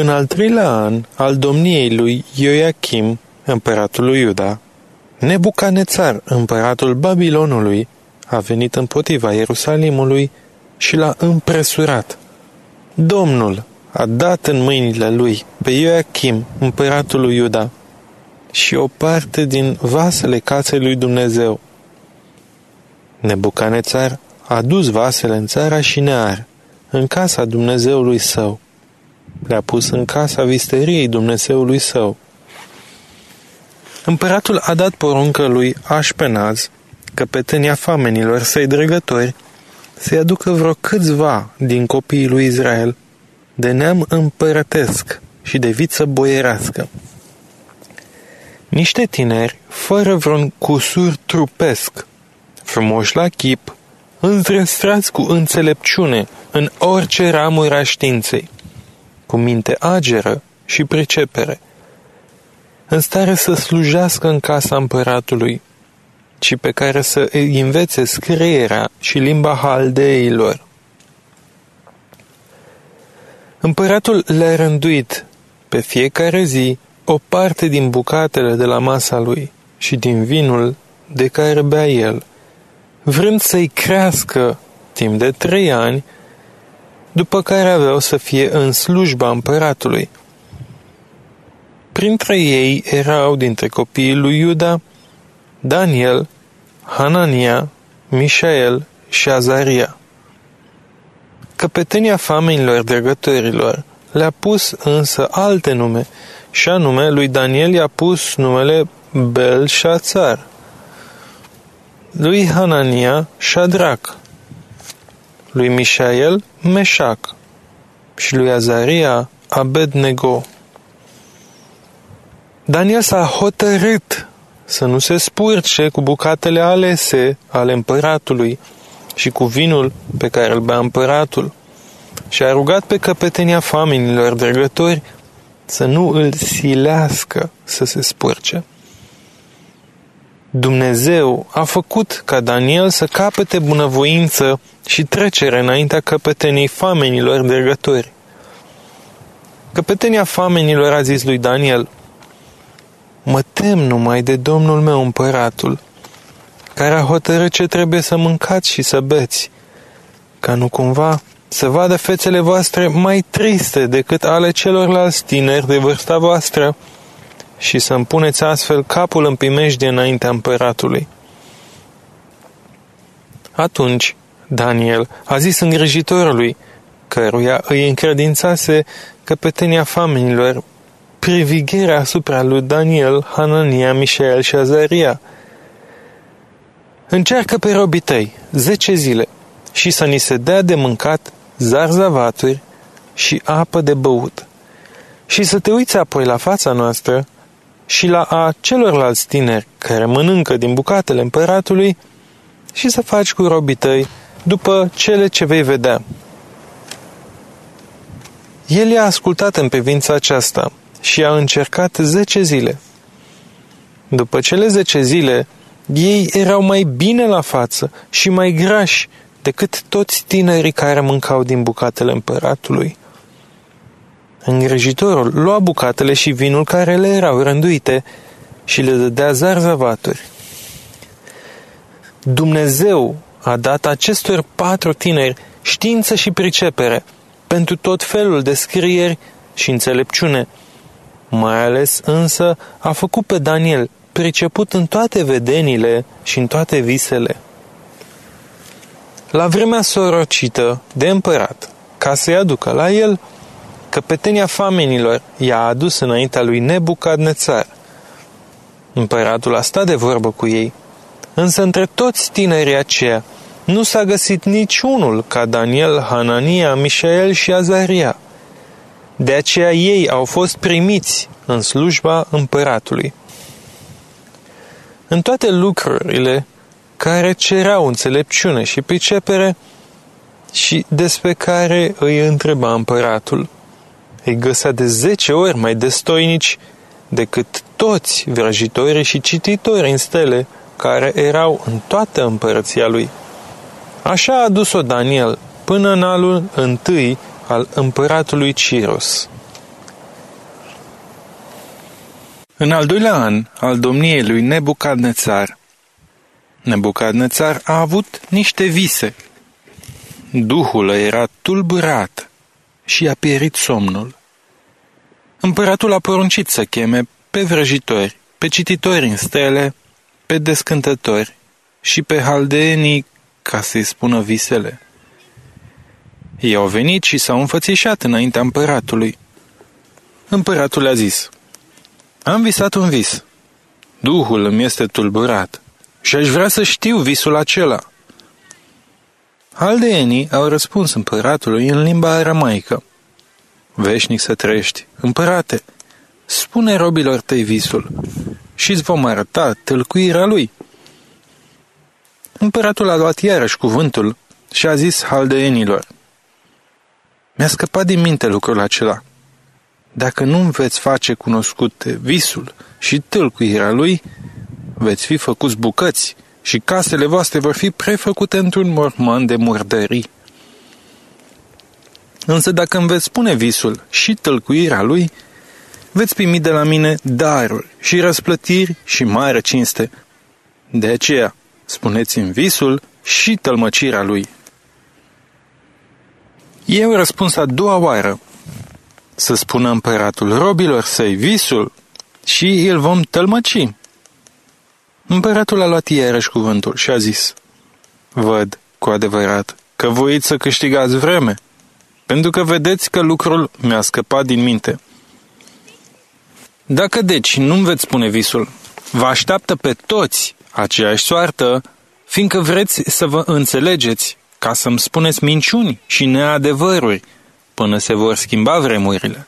În al treilea an al domniei lui Ioachim, împăratul lui Iuda, Nebucanețar, împăratul Babilonului, a venit împotriva Ierusalimului și l-a împresurat. Domnul a dat în mâinile lui pe Ioachim, împăratul lui Iuda, și o parte din vasele casei lui Dumnezeu. Nebucanețar a dus vasele în țara și near, în casa Dumnezeului său. Le-a pus în casa visteriei Dumnezeului său. Împăratul a dat poruncă lui Așpenaz, căpetenia famenilor săi dregători, să-i aducă vreo câțiva din copiii lui Israel, de neam împărătesc și de viță boierească. Niște tineri, fără vreun cusur trupesc, frumoși la chip, înzrăstrați cu înțelepciune în orice ramură a științei, cu minte ageră și pricepere, în stare să slujească în casa împăratului, ci pe care să îi învețe scrierea și limba haldeilor. Împăratul le-a rânduit pe fiecare zi o parte din bucatele de la masa lui și din vinul de care bea el, vrând să-i crească timp de trei ani, după care aveau să fie în slujba împăratului. Printre ei erau dintre copiii lui Iuda Daniel, Hanania, Mișael și Azaria. Căpetenia famenilor dregătorilor le-a pus însă alte nume, și anume lui Daniel i-a pus numele Belșațar, lui Hanania Shadrach, lui Mișael Meșac și lui Azaria Abednego. Daniel s-a hotărât să nu se spurce cu bucatele alese ale împăratului și cu vinul pe care îl bea împăratul și a rugat pe căpetenia familiilor dregători să nu îl silească să se spurce. Dumnezeu a făcut ca Daniel să capete bunăvoință și trecere înaintea căpetenii famenilor dregători. Căpetenia famenilor a zis lui Daniel, Mă tem numai de Domnul meu împăratul, care a hotărât ce trebuie să mâncați și să beți, ca nu cumva să vadă fețele voastre mai triste decât ale celorlalți tineri de vârsta voastră și să-mi puneți astfel capul în primejdie înaintea împăratului. Atunci, Daniel a zis îngrijitorului, căruia îi încredințase căpetenia famenilor, privigherea asupra lui Daniel, Hanania, Mișael și Azaria. Încearcă pe robii tăi, zece zile, și să ni se dea de mâncat zarzavaturi și apă de băut. Și să te uiți apoi la fața noastră și la a celorlalți tineri care mănâncă din bucatele împăratului și să faci cu robii tăi după cele ce vei vedea. El i-a ascultat în privința aceasta și a încercat zece zile. După cele zece zile, ei erau mai bine la față și mai grași decât toți tinerii care mâncau din bucatele împăratului. Îngrijitorul lua bucatele și vinul care le erau rânduite și le dădea zarzavaturi. Dumnezeu a dat acestor patru tineri știință și pricepere pentru tot felul de scrieri și înțelepciune. Mai ales însă a făcut pe Daniel priceput în toate vedenile și în toate visele. La vremea sorocită de împărat, ca să-i aducă la el, căpetenia famenilor i-a adus înaintea lui Nebucadnețar. Împăratul a stat de vorbă cu ei, însă între toți tinerii aceia nu s-a găsit niciunul ca Daniel, Hanania, Mișael și Azaria. De aceea ei au fost primiți în slujba împăratului. În toate lucrurile care cereau înțelepciune și pricepere și despre care îi întreba împăratul. Îi găsea de zece ori mai destoinici decât toți vrăjitorii și cititorii în stele care erau în toată împărăția lui. Așa a dus-o Daniel până în alul întâi al împăratului Ciros. În al doilea an al domniei lui Nebucadnețar, Nebucadnețar a avut niște vise. Duhul era tulburat și a pierit somnul. Împăratul a poruncit să cheme pe vrăjitori, pe cititori în stele, pe descântători și pe haldeenii ca să-i spună visele. Ei au venit și s-au înfățișat înaintea împăratului. Împăratul a zis, Am visat un vis. Duhul îmi este tulburat și aș vrea să știu visul acela. Aldeenii au răspuns împăratului în limba aramaică. Veșnic să trăiești, împărate, spune robilor tăi visul și îți vom arăta tâlcuirea lui. Împăratul a luat iarăși cuvântul și a zis haldeenilor, Mi-a scăpat din minte lucrul acela. Dacă nu veți face cunoscut visul și tâlcuirea lui, veți fi făcuți bucăți și casele voastre vor fi prefăcute într-un morman de murdării. Însă dacă îmi veți spune visul și tălcuirea lui, veți primi de la mine daruri și răsplătiri și mare cinste. De aceea, spuneți-mi visul și tălmăcirea lui. Eu răspuns a doua oară, să spună împăratul robilor săi visul și îl vom tălmăci. Împăratul a luat iarăși cuvântul și a zis, Văd, cu adevărat, că voiți să câștigați vreme, pentru că vedeți că lucrul mi-a scăpat din minte. Dacă deci nu-mi veți spune visul, vă așteaptă pe toți aceeași soartă, fiindcă vreți să vă înțelegeți ca să-mi spuneți minciuni și neadevăruri până se vor schimba vremurile.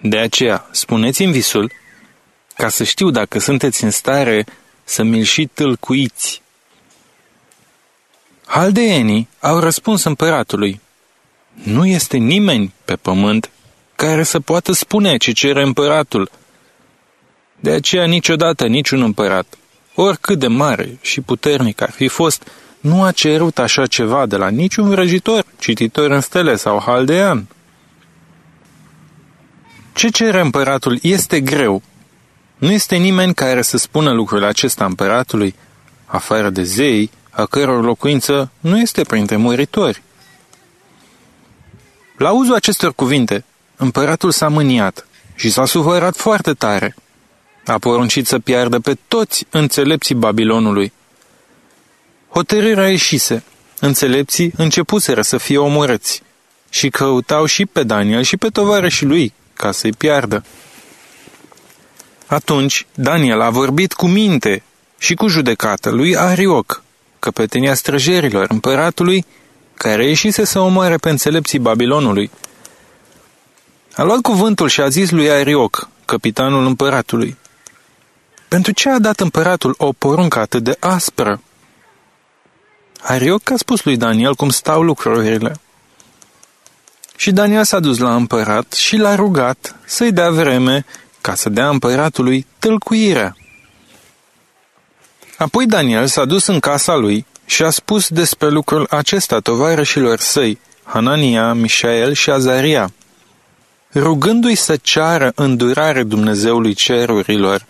De aceea, spuneți-mi visul, ca să știu dacă sunteți în stare să mi-l și tâlcuiți. Haldeenii au răspuns împăratului, nu este nimeni pe pământ care să poată spune ce cere împăratul. De aceea niciodată niciun împărat, oricât de mare și puternic ar fi fost, nu a cerut așa ceva de la niciun vrăjitor, cititor în stele sau haldean. Ce cere împăratul este greu. Nu este nimeni care să spună lucrul acesta împăratului, afară de zei, a căror locuință nu este printre muritori. La auzul acestor cuvinte, împăratul s-a mâniat și s-a sufărat foarte tare. A poruncit să piardă pe toți înțelepții Babilonului. Hotărârea ieșise. Înțelepții începuseră să fie omorâți și căutau și pe Daniel și pe tovarășii lui ca să-i piardă. Atunci Daniel a vorbit cu minte și cu judecată lui Arioc, căpetenia străjerilor împăratului, care ieșise să omoare pe înțelepții Babilonului. A luat cuvântul și a zis lui Arioc, capitanul împăratului, Pentru ce a dat împăratul o poruncă atât de aspră? Arioc a spus lui Daniel cum stau lucrurile. Și Daniel s-a dus la împărat și l-a rugat să-i dea vreme ca să dea împăratului tâlcuirea. Apoi Daniel s-a dus în casa lui și a spus despre lucrul acesta tovarășilor săi, Hanania, Mișael și Azaria, rugându-i să ceară îndurare Dumnezeului cerurilor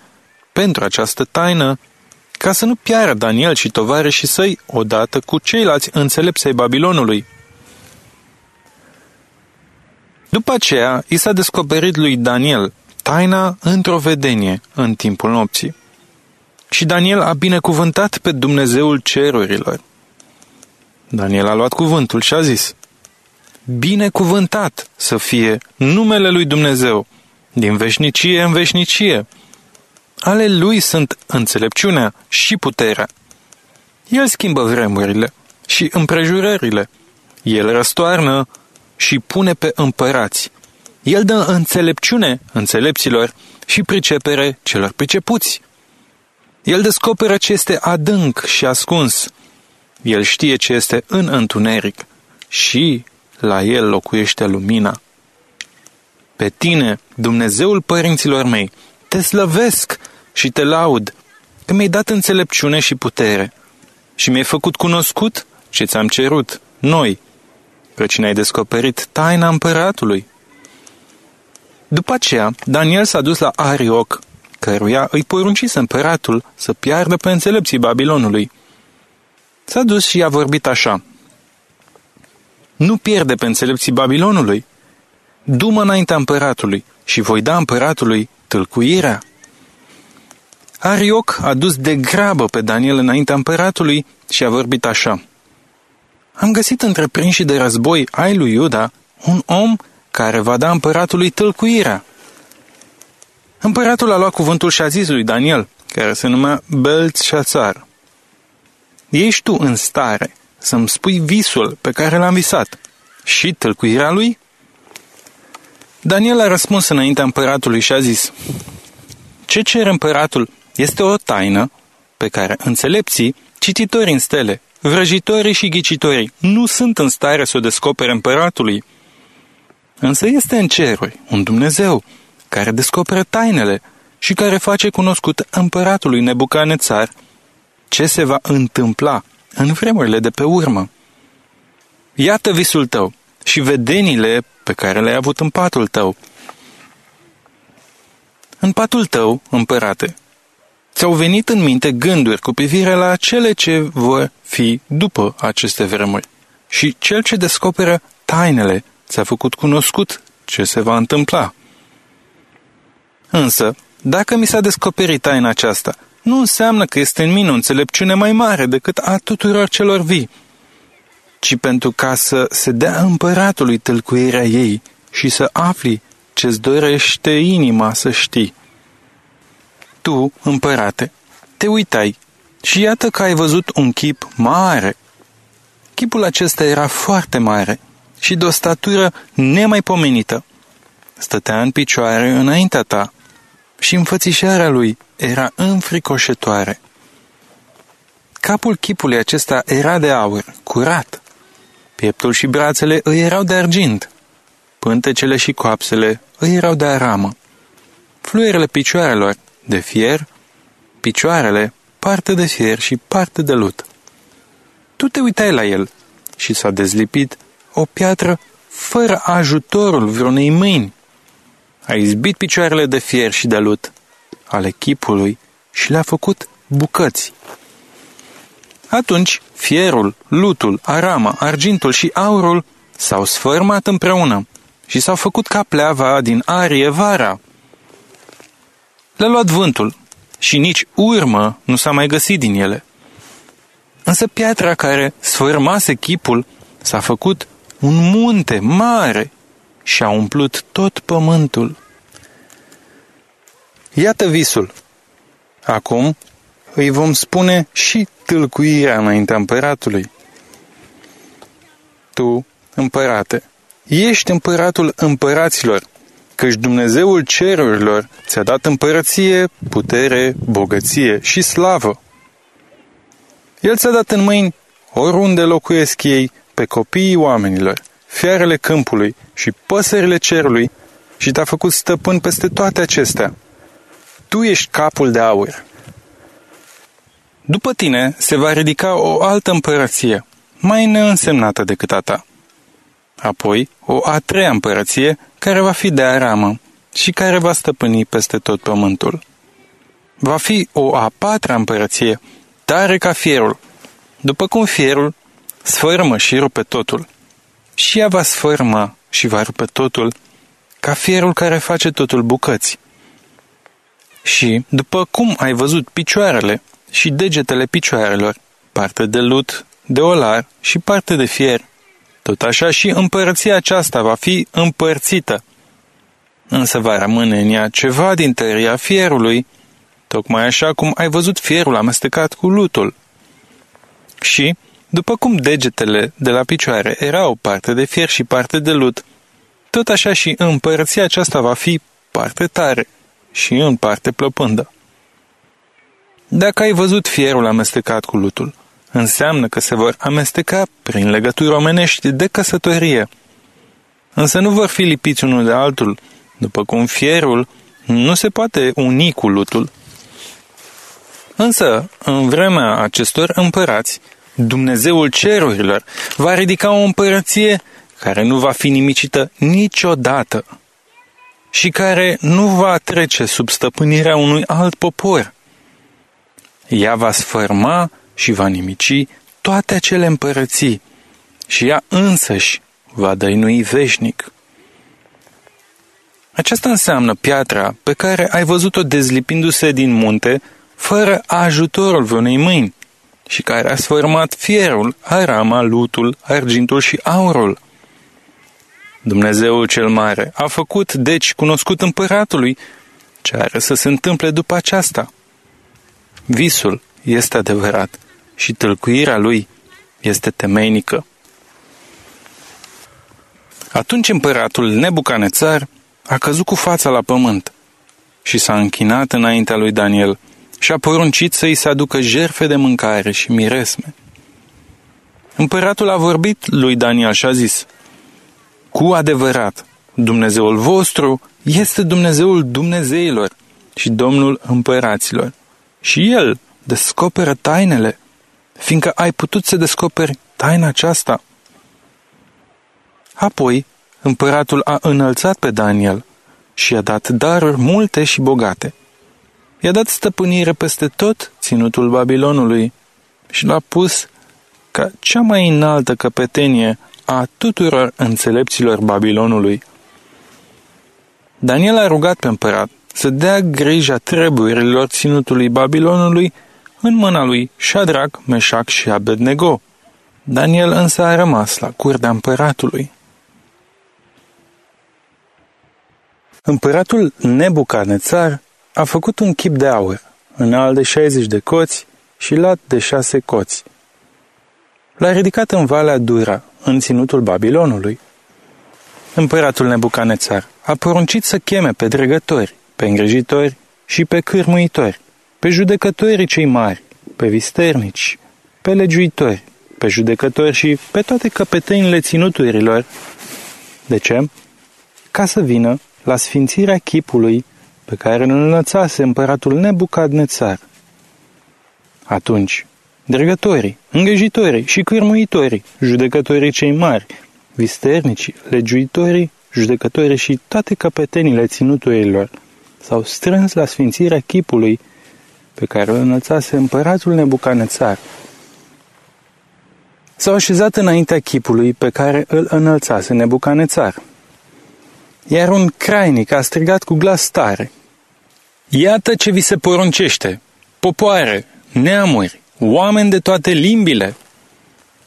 pentru această taină, ca să nu piară Daniel și tovarășii săi odată cu ceilalți înțelepsei Babilonului. După aceea, i s-a descoperit lui Daniel taina într-o vedenie în timpul nopții. Și Daniel a binecuvântat pe Dumnezeul cerurilor. Daniel a luat cuvântul și a zis, Binecuvântat să fie numele lui Dumnezeu, din veșnicie în veșnicie. Ale lui sunt înțelepciunea și puterea. El schimbă vremurile și împrejurările. El răstoarnă și pune pe împărați. El dă înțelepciune înțelepților și pricepere celor pricepuți. El descoperă ce este adânc și ascuns. El știe ce este în întuneric și la el locuiește lumina. Pe tine, Dumnezeul părinților mei, te slăvesc și te laud, că mi-ai dat înțelepciune și putere și mi-ai făcut cunoscut ce ți-am cerut, noi, căci ne-ai descoperit taina împăratului. După aceea, Daniel s-a dus la Arioc, căruia îi poruncise împăratul să piardă pe înțelepții Babilonului. S-a dus și a vorbit așa. Nu pierde pe înțelepții Babilonului. Du-mă înaintea împăratului și voi da împăratului tâlcuirea. Arioc a dus de grabă pe Daniel înaintea împăratului și a vorbit așa. Am găsit între prinși de război ai lui Iuda un om care va da împăratului tâlcuirea. Împăratul a luat cuvântul și a zis lui Daniel, care se numea Belțșațar. Ești tu în stare să-mi spui visul pe care l-am visat și tâlcuirea lui? Daniel a răspuns înaintea împăratului și a zis, Ce cer împăratul este o taină pe care înțelepții, cititorii în stele, vrăjitorii și ghicitorii nu sunt în stare să o descopere împăratului. Însă este în ceruri un Dumnezeu care descoperă tainele și care face cunoscut împăratului Nebucanețar ce se va întâmpla în vremurile de pe urmă. Iată visul tău și vedenile pe care le-ai avut în patul tău. În patul tău, împărate, ți-au venit în minte gânduri cu privire la cele ce vor fi după aceste vremuri. Și cel ce descoperă tainele ți-a făcut cunoscut ce se va întâmpla. Însă, dacă mi s-a descoperit taina aceasta, nu înseamnă că este în mine o înțelepciune mai mare decât a tuturor celor vii, ci pentru ca să se dea împăratului tâlcuirea ei și să afli ce-ți dorește inima să știi. Tu, împărate, te uitai și iată că ai văzut un chip mare. Chipul acesta era foarte mare și de o statură nemaipomenită. Stătea în picioare înaintea ta și înfățișarea lui era înfricoșătoare. Capul chipului acesta era de aur, curat. Pieptul și brațele îi erau de argint. Pântecele și coapsele îi erau de aramă. Fluierele picioarelor de fier, picioarele parte de fier și parte de lut. Tu te uitai la el și s-a dezlipit o piatră fără ajutorul vreunei mâini. A izbit picioarele de fier și de lut ale chipului și le-a făcut bucăți. Atunci, fierul, lutul, arama, argintul și aurul s-au sfărmat împreună și s-au făcut ca pleava din arie vara. Le-a luat vântul și nici urmă nu s-a mai găsit din ele. Însă piatra care sfârmase chipul s-a făcut un munte mare și a umplut tot pământul. Iată visul. Acum îi vom spune și tâlcuirea înaintea împăratului. Tu, împărate, ești împăratul împăraților, căci Dumnezeul cerurilor ți-a dat împărăție, putere, bogăție și slavă. El ți-a dat în mâini oriunde locuiesc ei pe copiii oamenilor, fiarele câmpului și păsările cerului și te-a făcut stăpân peste toate acestea. Tu ești capul de aur. După tine se va ridica o altă împărăție, mai neînsemnată decât a ta. Apoi, o a treia împărăție, care va fi de aramă și care va stăpâni peste tot pământul. Va fi o a patra împărăție, tare ca fierul, după cum fierul sfârmă și rupe totul. Și ea va sfârma și va rupe totul, ca fierul care face totul bucăți. Și, după cum ai văzut picioarele și degetele picioarelor, parte de lut, de olar și parte de fier, tot așa și împărăția aceasta va fi împărțită. Însă va rămâne în ea ceva din tăria fierului, tocmai așa cum ai văzut fierul amestecat cu lutul. Și, după cum degetele de la picioare erau parte de fier și parte de lut, tot așa și împărăția aceasta va fi parte tare și în parte plăpândă. Dacă ai văzut fierul amestecat cu lutul, înseamnă că se vor amesteca prin legături omenești de căsătorie. Însă nu vor fi lipiți unul de altul, după cum fierul nu se poate uni cu lutul. Însă, în vremea acestor împărați, Dumnezeul cerurilor va ridica o împărăție care nu va fi nimicită niciodată. și care nu va trece sub stăpânirea unui alt popor. Ea va sfârma și va nimici toate acele împărății și ea însăși va dăinui veșnic. Aceasta înseamnă piatra pe care ai văzut-o dezlipindu-se din munte fără ajutorul vreunei mâini și care a sfârmat fierul, arama, lutul, argintul și aurul. Dumnezeul cel mare a făcut, deci, cunoscut împăratului ce are să se întâmple după aceasta. Visul este adevărat și tâlcuirea lui este temeinică. Atunci împăratul Nebucanețar a căzut cu fața la pământ și s-a închinat înaintea lui Daniel și a poruncit să-i se aducă jerfe de mâncare și miresme. Împăratul a vorbit lui Daniel și a zis, Cu adevărat, Dumnezeul vostru este Dumnezeul Dumnezeilor și Domnul împăraților. Și El descoperă tainele, fiindcă ai putut să descoperi taina aceasta. Apoi, împăratul a înălțat pe Daniel și i-a dat daruri multe și bogate. I-a dat stăpânire peste tot ținutul Babilonului și l-a pus ca cea mai înaltă căpetenie a tuturor înțelepților Babilonului. Daniel a rugat pe împărat să dea grija treburilor ținutului Babilonului în mâna lui Shadrach, Meșac și Abednego. Daniel însă a rămas la curtea împăratului. Împăratul Nebucanețar a făcut un chip de aur, înalt de 60 de coți și lat de șase coți. L-a ridicat în Valea Dura, în ținutul Babilonului. Împăratul Nebucanețar a poruncit să cheme pe dregători, pe îngrijitori și pe cârmuitori, pe judecătorii cei mari, pe visternici, pe legiuitori, pe judecători și pe toate căpetenile ținuturilor. De ce? Ca să vină la sfințirea chipului pe care îl înălțase împăratul Nebucadnețar. Atunci, dregătorii, îngrijitorii și cârmuitorii, judecătorii cei mari, visternicii, legiuitorii, judecătorii și toate căpetenile ținuturilor s-au strâns la sfințirea chipului pe care îl înălțase împăratul Nebucanețar. S-au așezat înaintea chipului pe care îl înălțase Nebucanețar – iar un crainic a strigat cu glas tare. Iată ce vi se poruncește, popoare, neamuri, oameni de toate limbile.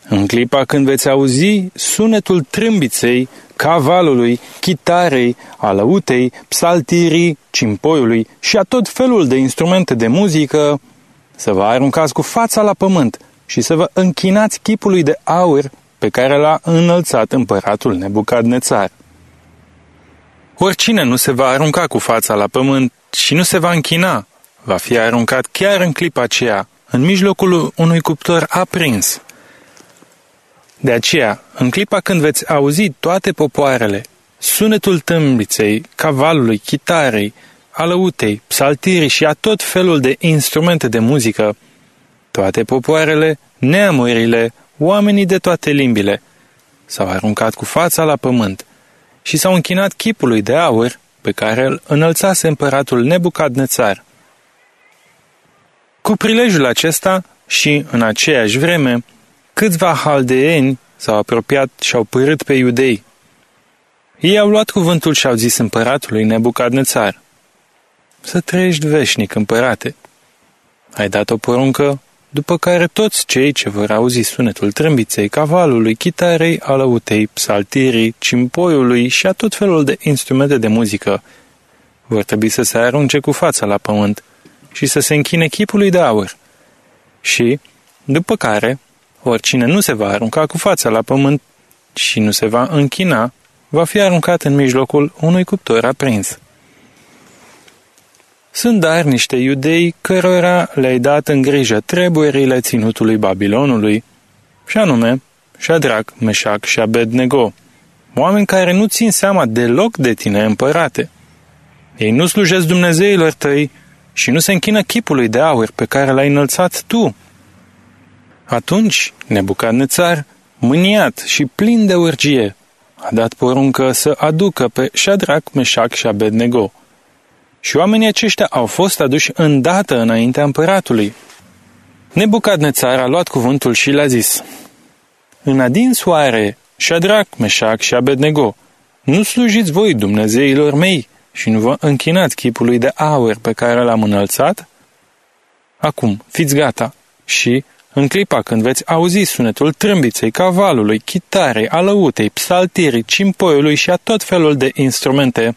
În clipa când veți auzi sunetul trâmbiței, cavalului, chitarei, alăutei, psaltirii, cimpoiului și a tot felul de instrumente de muzică, să vă aruncați cu fața la pământ și să vă închinați chipului de aur pe care l-a înălțat împăratul Nebucadnețar. Oricine nu se va arunca cu fața la pământ și nu se va închina, va fi aruncat chiar în clipa aceea, în mijlocul unui cuptor aprins. De aceea, în clipa când veți auzi toate popoarele, sunetul tâmbiței, cavalului, chitarei, alăutei, psaltirii și a tot felul de instrumente de muzică, toate popoarele, neamurile, oamenii de toate limbile, s-au aruncat cu fața la pământ – și s-au închinat chipului de aur pe care îl înălțase împăratul Nebucadnețar. Cu prilejul acesta și în aceeași vreme, câțiva haldeeni s-au apropiat și au părât pe iudei. Ei au luat cuvântul și au zis împăratului Nebucadnețar, Să trăiești veșnic, împărate. Ai dat o poruncă după care toți cei ce vor auzi sunetul trâmbiței, cavalului, chitarei, alăutei, psaltirii, cimpoiului și a tot felul de instrumente de muzică vor trebui să se arunce cu fața la pământ și să se închine chipului de aur. Și, după care, oricine nu se va arunca cu fața la pământ și nu se va închina, va fi aruncat în mijlocul unui cuptor aprins. Sunt dar niște iudei cărora le-ai dat în grijă treburile ținutului Babilonului, și anume Shadrach, Meșac și Abednego, oameni care nu țin seama deloc de tine, împărate. Ei nu slujesc Dumnezeilor tăi și nu se închină chipului de aur pe care l-ai înălțat tu. Atunci, Nebucadnețar, mâniat și plin de urgie, a dat poruncă să aducă pe Shadrach, Meșac și Abednego. Și oamenii aceștia au fost aduși îndată înaintea împăratului. Nebucadnețar a luat cuvântul și le-a zis, În adin soare, Shadrach, Meșac și Abednego, nu slujiți voi Dumnezeilor mei și nu vă închinați chipului de aur pe care l-am înălțat? Acum, fiți gata și, în clipa când veți auzi sunetul trâmbiței, cavalului, chitarei, alăutei, psaltirii, cimpoiului și a tot felul de instrumente,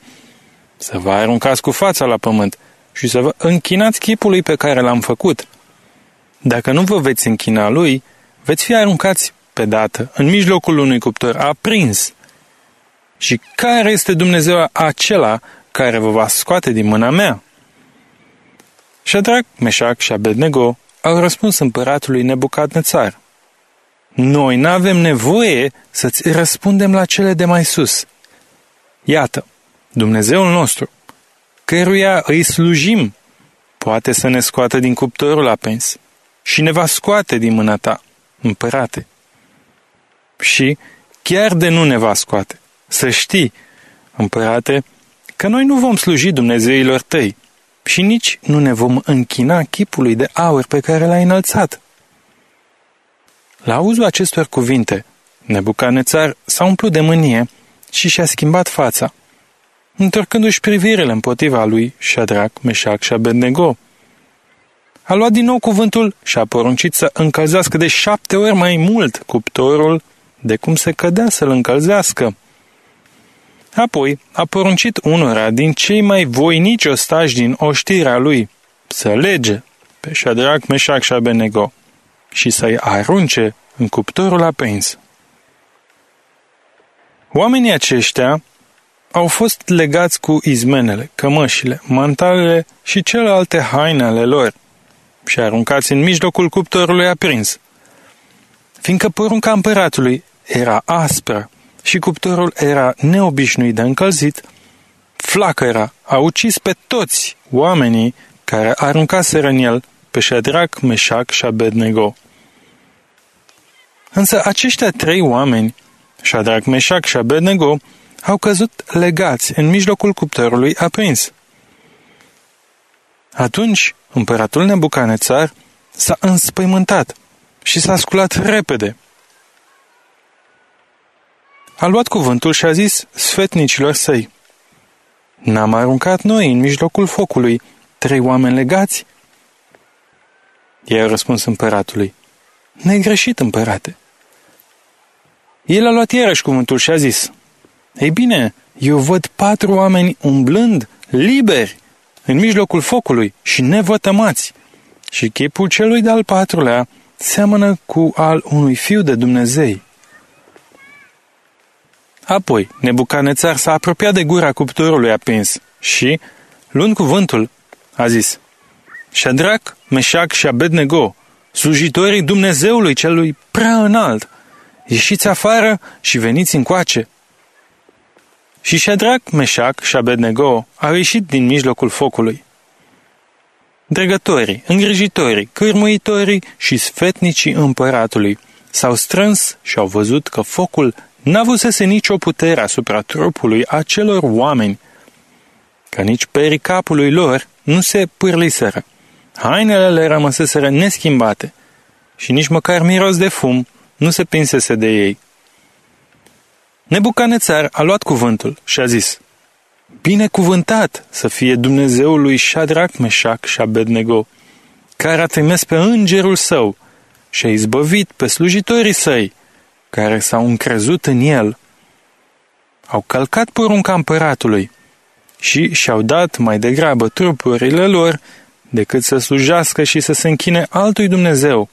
să vă aruncați cu fața la pământ și să vă închinați chipului pe care l-am făcut. Dacă nu vă veți închina lui, veți fi aruncați pe dată în mijlocul unui cuptor aprins. Și care este Dumnezeu acela care vă va scoate din mâna mea? Shadrach, Meșac și Abednego au răspuns împăratului Nebucadnețar. Noi n-avem nevoie să-ți răspundem la cele de mai sus. Iată, Dumnezeul nostru, căruia îi slujim, poate să ne scoată din cuptorul apens și ne va scoate din mâna ta, împărate. Și chiar de nu ne va scoate, să știi, împărate, că noi nu vom sluji Dumnezeilor tăi și nici nu ne vom închina chipului de aur pe care l-ai înălțat. La auzul acestor cuvinte, Nebucanețar s-a umplut de mânie și și-a schimbat fața, întorcându-și privirile împotriva lui Shadrach, Meșac și Abednego. A luat din nou cuvântul și a poruncit să încălzească de șapte ori mai mult cuptorul de cum se cădea să-l încălzească. Apoi a poruncit unora din cei mai voinici ostași din oștirea lui să lege pe Shadrach, Meșac și Abednego și să-i arunce în cuptorul aprins. Oamenii aceștia au fost legați cu izmenele, cămășile, mantalele și celelalte haine ale lor și aruncați în mijlocul cuptorului aprins. Fiindcă porunca împăratului era aspră și cuptorul era neobișnuit de încălzit, flacăra a ucis pe toți oamenii care aruncaseră în el pe Shadrach, Meșac și Abednego. Însă aceștia trei oameni, Shadrach, Meșac și Abednego, au căzut legați în mijlocul cuptorului aprins. Atunci, împăratul Nebucanețar s-a înspăimântat și s-a sculat repede. A luat cuvântul și a zis sfetnicilor săi, N-am aruncat noi în mijlocul focului trei oameni legați? Ei au răspuns împăratului, Ne-ai greșit, împărate. El a luat iarăși cuvântul și a zis, Ei bine, eu văd patru oameni umblând, liberi, în mijlocul focului și nevătămați. Și chipul celui de-al patrulea seamănă cu al unui fiu de Dumnezei. Apoi, Nebucanețar s-a apropiat de gura cuptorului aprins și, luând cuvântul, a zis, Shadrach, Meșac și Abednego, slujitorii Dumnezeului celui prea înalt, ieșiți afară și veniți încoace. Și Shadrach, Meșac și Abednego au ieșit din mijlocul focului. Dregătorii, îngrijitorii, cârmuitorii și sfetnicii împăratului s-au strâns și au văzut că focul n-avusese nicio putere asupra trupului acelor oameni, că nici perii capului lor nu se pârliseră. Hainele le rămăseseră neschimbate și nici măcar miros de fum nu se pinsese de ei. Nebucanețar a luat cuvântul și a zis, Binecuvântat să fie Dumnezeul lui Shadrach, Meșac și Abednego, care a trimis pe îngerul său și a izbăvit pe slujitorii săi, care s-au încrezut în el. Au călcat porunca împăratului și și-au dat mai degrabă trupurile lor decât să slujească și să se închine altui Dumnezeu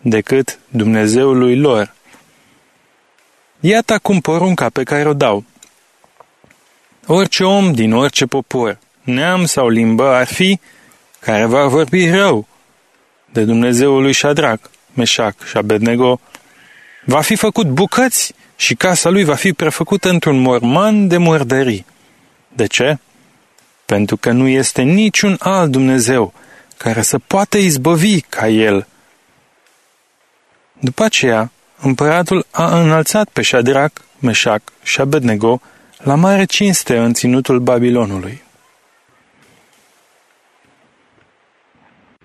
decât Dumnezeului lor. Iată acum porunca pe care o dau. Orice om din orice popor, neam sau limbă ar fi, care va vorbi rău de Dumnezeul lui Shadrach, Meșac și Abednego, va fi făcut bucăți și casa lui va fi prefăcută într-un morman de murdării. De ce? Pentru că nu este niciun alt Dumnezeu care să poată izbăvi ca el. După aceea, împăratul a înălțat pe Shadrach, Meșac și Abednego la mare cinste în ținutul Babilonului.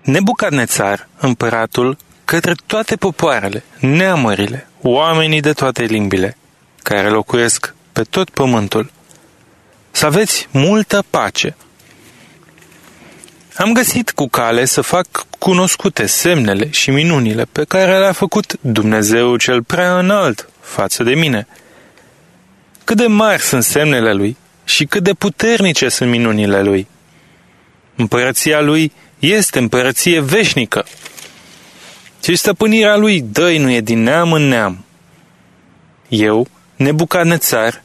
Nebucadnețar, împăratul, către toate popoarele, neamările, oamenii de toate limbile, care locuiesc pe tot pământul, să aveți multă pace. Am găsit cu cale să fac cunoscute semnele și minunile pe care le-a făcut Dumnezeu cel prea înalt față de mine. Cât de mari sunt semnele lui și cât de puternice sunt minunile lui. Împărăția lui este împărăție veșnică. Și stăpânirea lui dăinuie din neam în neam. Eu, Nebucadnețar,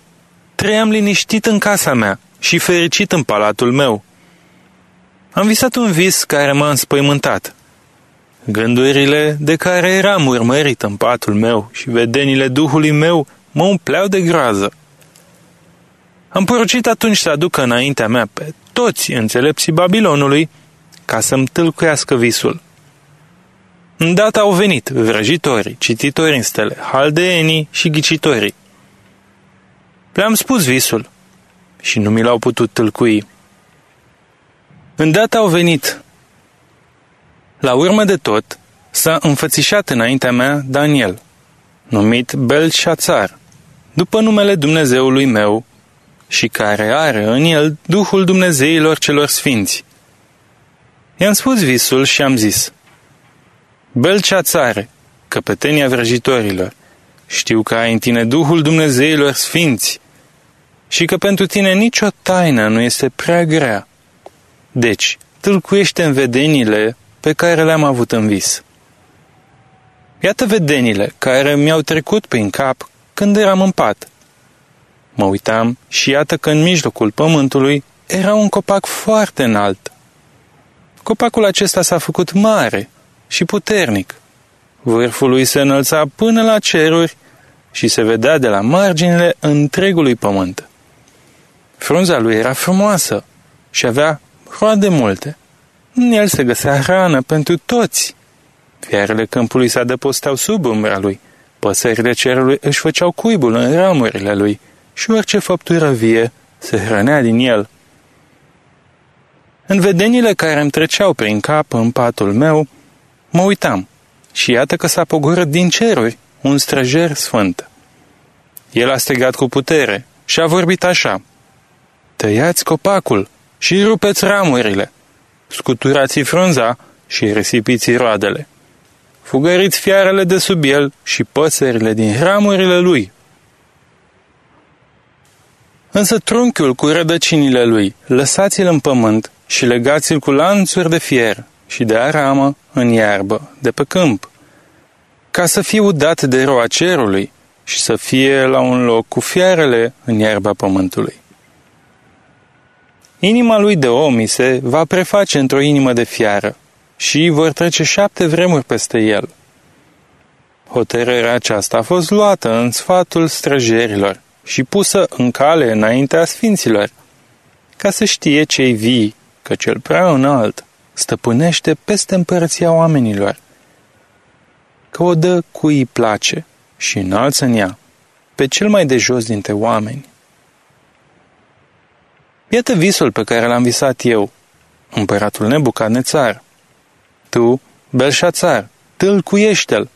trăiam liniștit în casa mea și fericit în palatul meu. Am visat un vis care m-a înspăimântat. Gândurile de care eram urmărit în patul meu și vedenile Duhului meu mă umpleau de groază. Am porucit atunci să aducă înaintea mea pe toți înțelepții Babilonului ca să-mi tâlcuiască visul. Îndată au venit vrăjitorii, cititorii în stele, haldeenii și ghicitorii. Le-am spus visul și nu mi l-au putut tâlcui. Îndată au venit. La urmă de tot, s-a înfățișat înaintea mea Daniel, numit Belșațar, după numele Dumnezeului meu, și care are în el Duhul Dumnezeilor celor sfinți. I-am spus visul și am zis, Belceațare, căpetenia vrăjitorilor, știu că ai în tine Duhul Dumnezeilor sfinți și că pentru tine nicio taină nu este prea grea. Deci, tâlcuiește în vedenile pe care le-am avut în vis. Iată vedenile care mi-au trecut prin cap când eram în pat. Mă uitam și iată că în mijlocul pământului era un copac foarte înalt. Copacul acesta s-a făcut mare și puternic. Vârful lui se înălța până la ceruri și se vedea de la marginile întregului pământ. Frunza lui era frumoasă și avea roade multe. În el se găsea hrană pentru toți. Fiarele câmpului se adăposteau sub umbra lui, păsările cerului își făceau cuibul în ramurile lui și orice făptură vie se hrănea din el. În vedenile care îmi treceau prin cap în patul meu, mă uitam și iată că s-a pogorât din ceruri un străjer sfânt. El a strigat cu putere și a vorbit așa. Tăiați copacul și rupeți ramurile, scuturați frunza și risipiți roadele. Fugăriți fiarele de sub el și păsările din ramurile lui. Însă trunchiul cu rădăcinile lui, lăsați-l în pământ și legați-l cu lanțuri de fier și de aramă în iarbă, de pe câmp, ca să fie udat de roa cerului și să fie la un loc cu fiarele în iarba pământului. Inima lui de om se va preface într-o inimă de fiară și vor trece șapte vremuri peste el. Hotărârea aceasta a fost luată în sfatul străjerilor și pusă în cale înaintea sfinților, ca să știe cei vii că cel prea înalt stăpânește peste împărăția oamenilor, că o dă cui îi place și înalță în ea pe cel mai de jos dintre oameni. Iată visul pe care l-am visat eu, împăratul Nebucadnețar. Tu, Belșațar, tâlcuiește-l,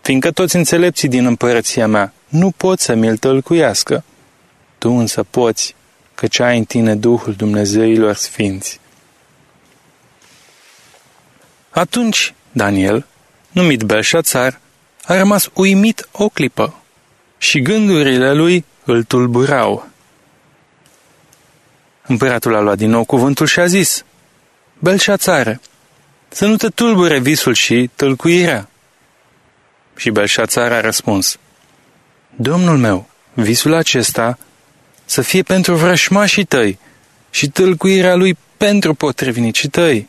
fiindcă toți înțelepții din împărăția mea nu pot să mi-l tălcuiască. Tu însă poți, căci ai în tine Duhul Dumnezeilor Sfinți. Atunci, Daniel, numit Belșațar, a rămas uimit o clipă și gândurile lui îl tulburau. Împăratul a luat din nou cuvântul și a zis, Belșațare, să nu te tulbure visul și tălcuirea. Și Belșațar a răspuns, Domnul meu, visul acesta să fie pentru vrășmașii tăi și tâlcuirea lui pentru potrivnicii tăi.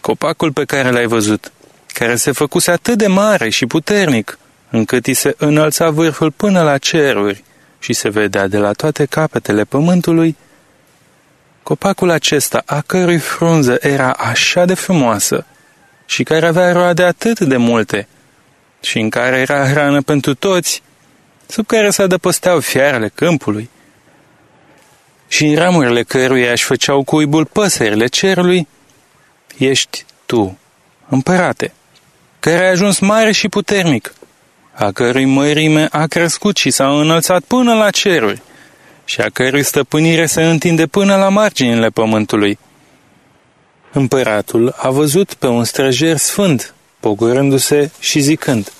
Copacul pe care l-ai văzut, care se făcuse atât de mare și puternic, încât îi se înălța vârful până la ceruri și se vedea de la toate capetele pământului, copacul acesta, a cărui frunză era așa de frumoasă și care avea roade atât de multe și în care era hrană pentru toți, sub care se adăposteau fiarele câmpului, și în ramurile căruia își făceau cuibul păsările cerului, ești tu, împărate, care ai ajuns mare și puternic, a cărui mărime a crescut și s-a înălțat până la ceruri, și a cărui stăpânire se întinde până la marginile pământului. Împăratul a văzut pe un străjer sfânt, pogorându-se și zicând,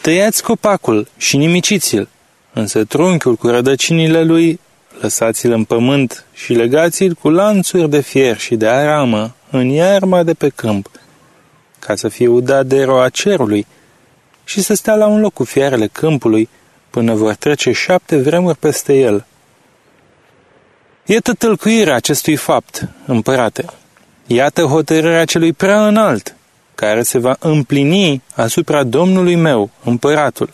Tăiați copacul și nimiciți-l, însă trunchiul cu rădăcinile lui lăsați-l în pământ și legați-l cu lanțuri de fier și de aramă în iarma de pe câmp, ca să fie udat de roa cerului și să stea la un loc cu fiarele câmpului până vor trece șapte vremuri peste el. Iată tălcuirea acestui fapt, împărate. Iată hotărârea celui prea înalt, care se va împlini asupra Domnului meu, împăratul.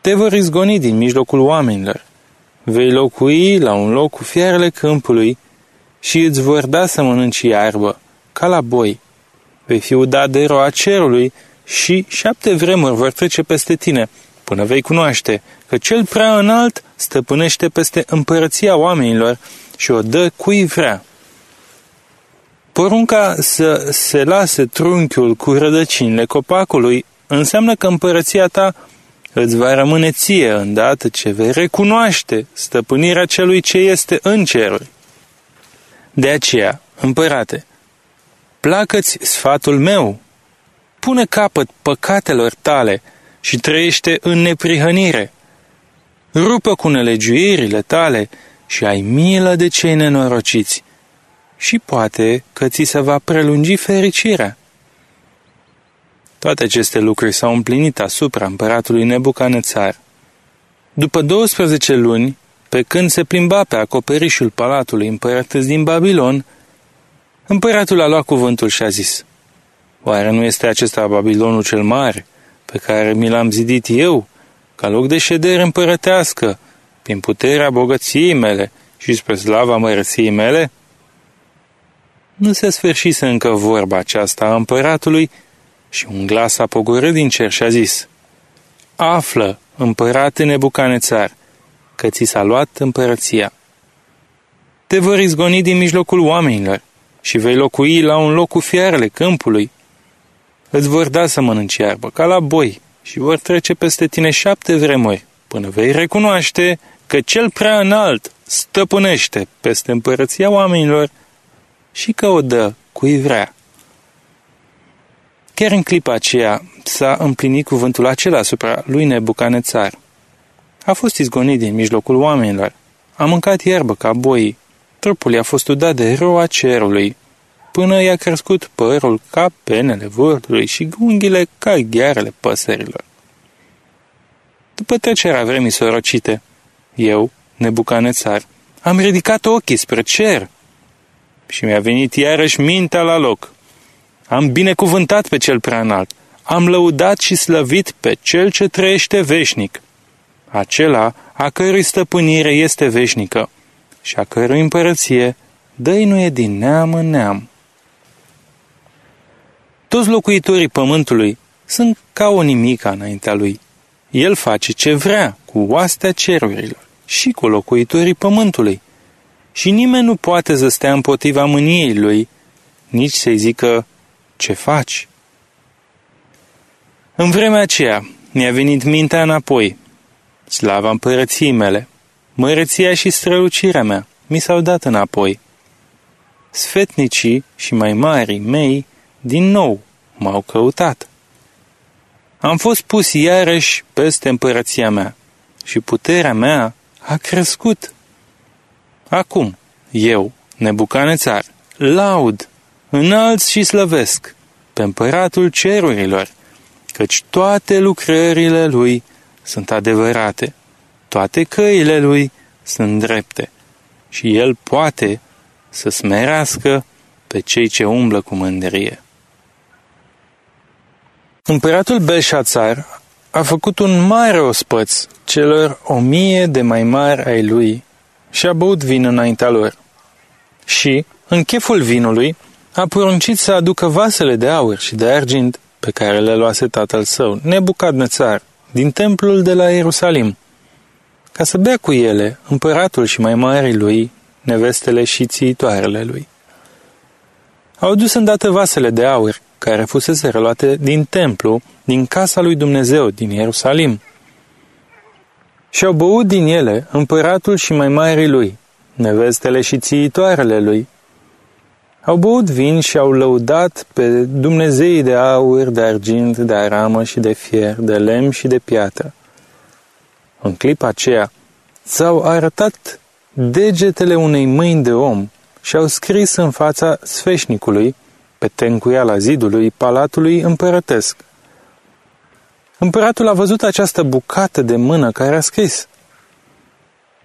Te vor izgoni din mijlocul oamenilor. Vei locui la un loc cu fiarele câmpului și îți vor da să mănânci iarbă, ca la boi. Vei fi udat de roa cerului și șapte vremuri vor trece peste tine, până vei cunoaște că cel prea înalt stăpânește peste împărăția oamenilor și o dă cui vrea. Porunca să se lase trunchiul cu rădăcinile copacului înseamnă că împărăția ta îți va rămâne ție îndată ce vei recunoaște stăpânirea celui ce este în ceruri. De aceea, împărate, placă-ți sfatul meu, pune capăt păcatelor tale și trăiește în neprihănire. Rupă cu nelegiuirile tale și ai milă de cei nenorociți și poate că ți se va prelungi fericirea. Toate aceste lucruri s-au împlinit asupra împăratului Nebucanețar. După 12 luni, pe când se plimba pe acoperișul palatului împărătesc din Babilon, împăratul a luat cuvântul și a zis, Oare nu este acesta Babilonul cel mare, pe care mi l-am zidit eu, ca loc de ședere împărătească, prin puterea bogăției mele și spre slava mărăției mele? Nu se sfârșise încă vorba aceasta a împăratului și un glas a pogorât din cer și a zis, Află, împărate nebucanețar, că ți s-a luat împărăția. Te vor izgoni din mijlocul oamenilor și vei locui la un loc cu fiarele câmpului. Îți vor da să mănânci iarbă, ca la boi, și vor trece peste tine șapte vremuri, până vei recunoaște că cel prea înalt stăpânește peste împărăția oamenilor și că o dă cui vrea. Chiar în clipa aceea s-a împlinit cuvântul acela asupra lui Nebucanețar. A fost izgonit din mijlocul oamenilor. A mâncat ierbă ca boii. Trupul i-a fost udat de roa cerului, până i-a crescut părul ca penele vârtului și unghiile ca ghearele păsărilor. După trecerea vremii sorocite, eu, Nebucanețar, am ridicat ochii spre cer și mi-a venit iarăși mintea la loc. Am binecuvântat pe cel prea înalt, am lăudat și slăvit pe cel ce trăiește veșnic, acela a cărui stăpânire este veșnică și a cărui împărăție dăinuie din neam în neam. Toți locuitorii pământului sunt ca o nimica înaintea lui. El face ce vrea cu oastea cerurilor și cu locuitorii pământului. Și nimeni nu poate să stea împotriva mâniei lui, nici să-i zică, ce faci? În vremea aceea mi-a venit mintea înapoi, slava împărăției mele, măreția și strălucirea mea mi s-au dat înapoi. Sfetnicii și mai mari mei din nou m-au căutat. Am fost pus iarăși peste împărăția mea și puterea mea a crescut. Acum, eu, Nebucanețar, laud înalți și slăvesc pe împăratul cerurilor, căci toate lucrările lui sunt adevărate, toate căile lui sunt drepte și el poate să smerească pe cei ce umblă cu mândrie. Împăratul Belșațar a făcut un mare ospăț celor o mie de mai mari ai lui și a băut vin înaintea lor. Și, în cheful vinului, a poruncit să aducă vasele de aur și de argint pe care le luase tatăl său, Nebucadnețar, din templul de la Ierusalim, ca să bea cu ele împăratul și mai mari lui, nevestele și țiitoarele lui. Au dus îndată vasele de aur, care fusese reluate din templu, din casa lui Dumnezeu, din Ierusalim. Și au băut din ele împăratul și mai mari lui, nevestele și țiitoarele lui. Au băut vin și au lăudat pe Dumnezeii de aur, de argint, de aramă și de fier, de lemn și de piatră. În clipa aceea s-au arătat degetele unei mâini de om și au scris în fața sfeșnicului, pe tencuiala zidului palatului împărătesc. Împăratul a văzut această bucată de mână care a scris.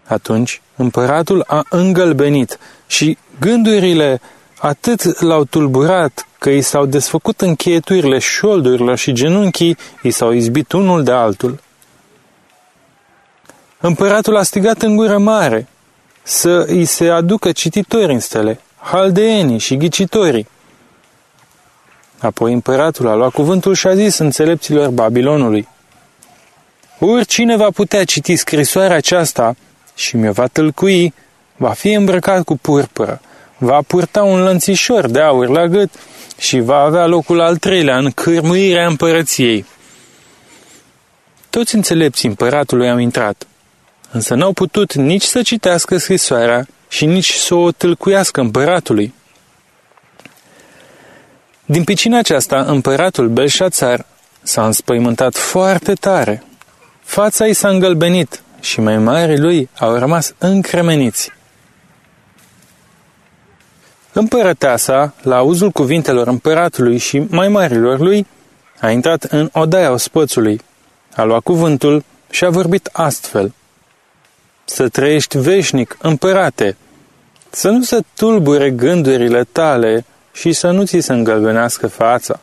Atunci împăratul a îngălbenit și gândurile atât l-au tulburat că i s-au desfăcut încheieturile șoldurilor și genunchii i s-au izbit unul de altul. Împăratul a strigat în gură mare să îi se aducă cititori în stele, haldeenii și ghicitorii. Apoi împăratul a luat cuvântul și a zis înțelepților Babilonului, Oricine va putea citi scrisoarea aceasta și mi-o va tâlcui, va fi îmbrăcat cu purpură, va purta un lănțișor de aur la gât și va avea locul al treilea în cârmuirea împărăției. Toți înțelepții împăratului au intrat, însă n-au putut nici să citească scrisoarea și nici să o tâlcuiască împăratului. Din picina aceasta, împăratul Belșațar s-a înspăimântat foarte tare. Fața i s-a îngălbenit și mai mari lui au rămas încremeniți. Împărăteasa, la auzul cuvintelor împăratului și mai marilor lui, a intrat în odaia ospățului, a luat cuvântul și a vorbit astfel. Să trăiești veșnic, împărate, să nu se tulbure gândurile tale și să nu ți se îngălbenească fața.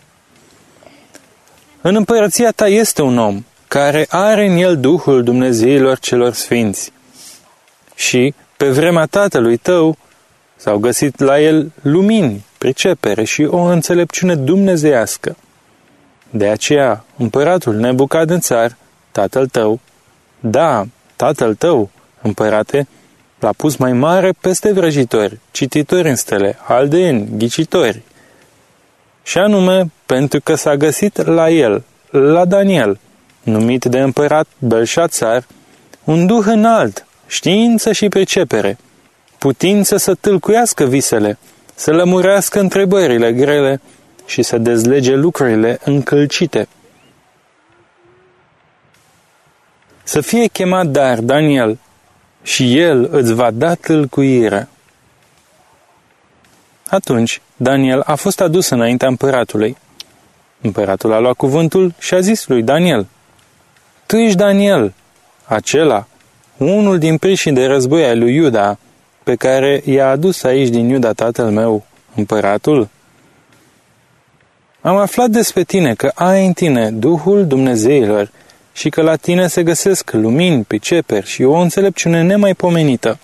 În împărăția ta este un om care are în el Duhul Dumnezeilor celor sfinți. Și, pe vremea tatălui tău, s-au găsit la el lumini, pricepere și o înțelepciune dumnezeiască. De aceea, împăratul Nebucadnețar, tatăl tău, da, tatăl tău, împărate, l-a pus mai mare peste vrăjitori, cititori în stele, aldeeni, ghicitori. Și anume, pentru că s-a găsit la el, la Daniel, numit de împărat Belșațar, un duh înalt, știință și pricepere, putință să tâlcuiască visele, să lămurească întrebările grele și să dezlege lucrurile încălcite. Să fie chemat dar Daniel și el îți va da tâlcuire. Atunci, Daniel a fost adus înaintea împăratului. Împăratul a luat cuvântul și a zis lui Daniel, Tu ești Daniel, acela, unul din prișii de război ai lui Iuda, pe care i-a adus aici din Iuda tatăl meu, împăratul? Am aflat despre tine că ai în tine Duhul Dumnezeilor și că la tine se găsesc lumini, priceperi și o înțelepciune nemaipomenită.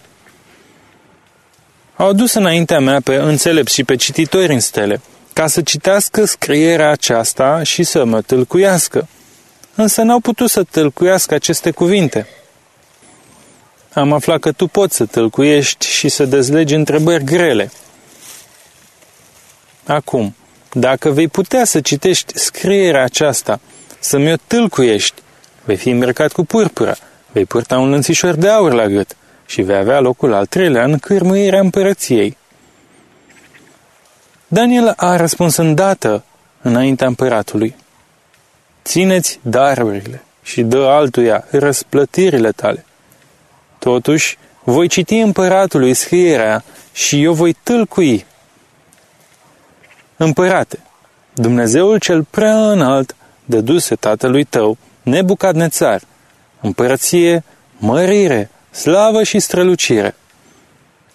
Au adus înaintea mea pe înțelepți și pe cititori în stele, ca să citească scrierea aceasta și să mă tâlcuiască. Însă n-au putut să tâlcuiască aceste cuvinte. Am aflat că tu poți să tâlcuiești și să dezlegi întrebări grele. Acum, dacă vei putea să citești scrierea aceasta, să mi-o tâlcuiești Vei fi îmbrăcat cu purpură, vei purta un lănțișor de aur la gât și vei avea locul al treilea în cârmâirea împărăției. Daniel a răspuns îndată înaintea împăratului. Țineți darurile și dă altuia răsplătirile tale. Totuși, voi citi împăratului scrierea și eu voi tâlcui. Împărate, Dumnezeul cel prea înalt dăduse tatălui tău Nebucadnețar, împărăție, mărire, slavă și strălucire.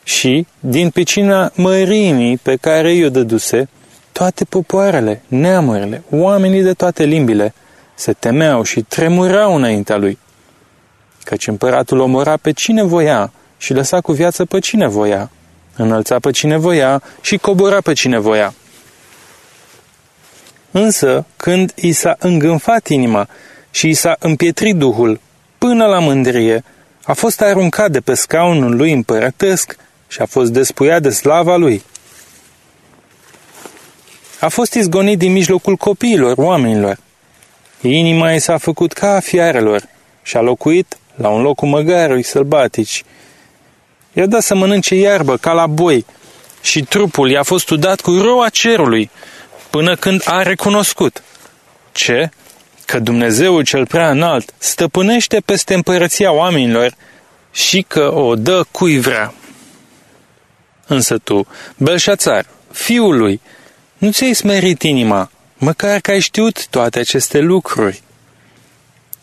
Și, din picina mărimii pe care i-o dăduse, toate popoarele, neamurile, oamenii de toate limbile, se temeau și tremurau înaintea lui. Căci împăratul omora pe cine voia și lăsa cu viață pe cine voia, înălța pe cine voia și cobora pe cine voia. Însă, când i s-a îngânfat inima și i s-a împietrit duhul până la mândrie, a fost aruncat de pe scaunul lui împărătesc și a fost despuiat de slava lui. A fost izgonit din mijlocul copiilor, oamenilor. Inima i s-a făcut ca a fiarelor și a locuit la un loc cu măgarui sălbatici. I-a dat să mănânce iarbă ca la boi și trupul i-a fost udat cu roa cerului până când a recunoscut. Ce? Că Dumnezeul cel prea înalt stăpânește peste împărăția oamenilor și că o dă cui vrea. Însă tu, Belșațar, fiul lui, nu ți-ai smerit inima, măcar că ai știut toate aceste lucruri,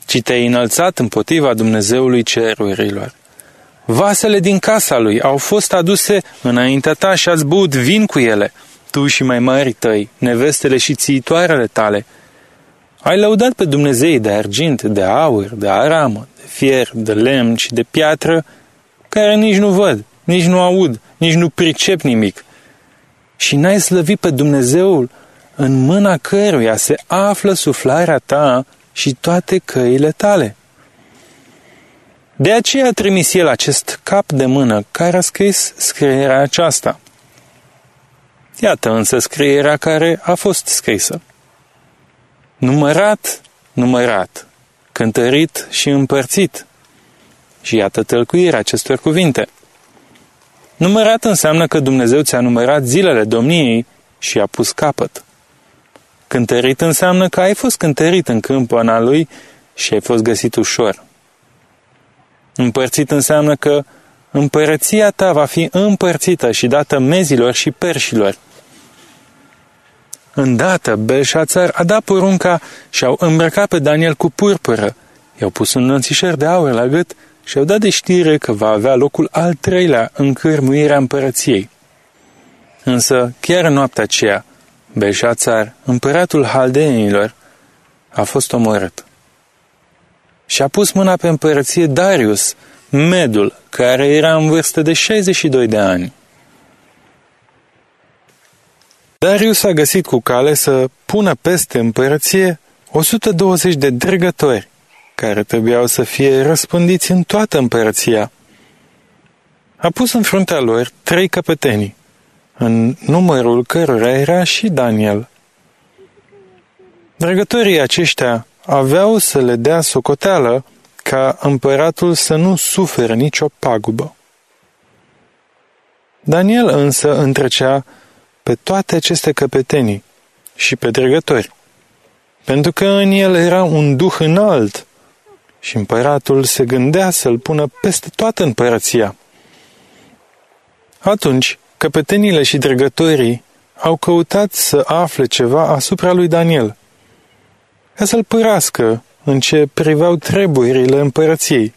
ci te-ai înălțat împotriva Dumnezeului cerurilor. Vasele din casa lui au fost aduse înaintea ta și ați băut vin cu ele, tu și mai mari tăi, nevestele și țiitoarele tale. Ai lăudat pe Dumnezei de argint, de aur, de aramă, de fier, de lemn și de piatră, care nici nu văd, nici nu aud, nici nu pricep nimic. Și n-ai slăvit pe Dumnezeul în mâna căruia se află suflarea ta și toate căile tale. De aceea a trimis el acest cap de mână care a scris scrierea aceasta. Iată însă scrierea care a fost scrisă. Numărat, numărat, cântărit și împărțit. Și iată tălcuirea acestor cuvinte. Numărat înseamnă că Dumnezeu ți-a numărat zilele domniei și a pus capăt. Cântărit înseamnă că ai fost cântărit în câmpul lui și ai fost găsit ușor. Împărțit înseamnă că împărăția ta va fi împărțită și dată mezilor și perșilor. Îndată, Belșațar a dat porunca și au îmbrăcat pe Daniel cu purpură, i-au pus un înțișăr de aur la gât și au dat de știre că va avea locul al treilea în cârmuirea împărăției. Însă, chiar în noaptea aceea, Belșațar, împăratul haldeenilor, a fost omorât și a pus mâna pe împărăție Darius, Medul, care era în vârstă de 62 de ani. Darius a găsit cu cale să pună peste împărăție 120 de dregători, care trebuiau să fie răspândiți în toată împărăția. A pus în fruntea lor trei căpetenii, în numărul cărora era și Daniel. Dregătorii aceștia aveau să le dea socoteală ca împăratul să nu suferă nicio pagubă. Daniel însă întrecea pe toate aceste căpetenii și pe dregători, pentru că în el era un duh înalt și împăratul se gândea să-l pună peste toată împărăția. Atunci, căpetenile și dregătorii au căutat să afle ceva asupra lui Daniel – ca să-l părască în ce priveau treburile împărăției.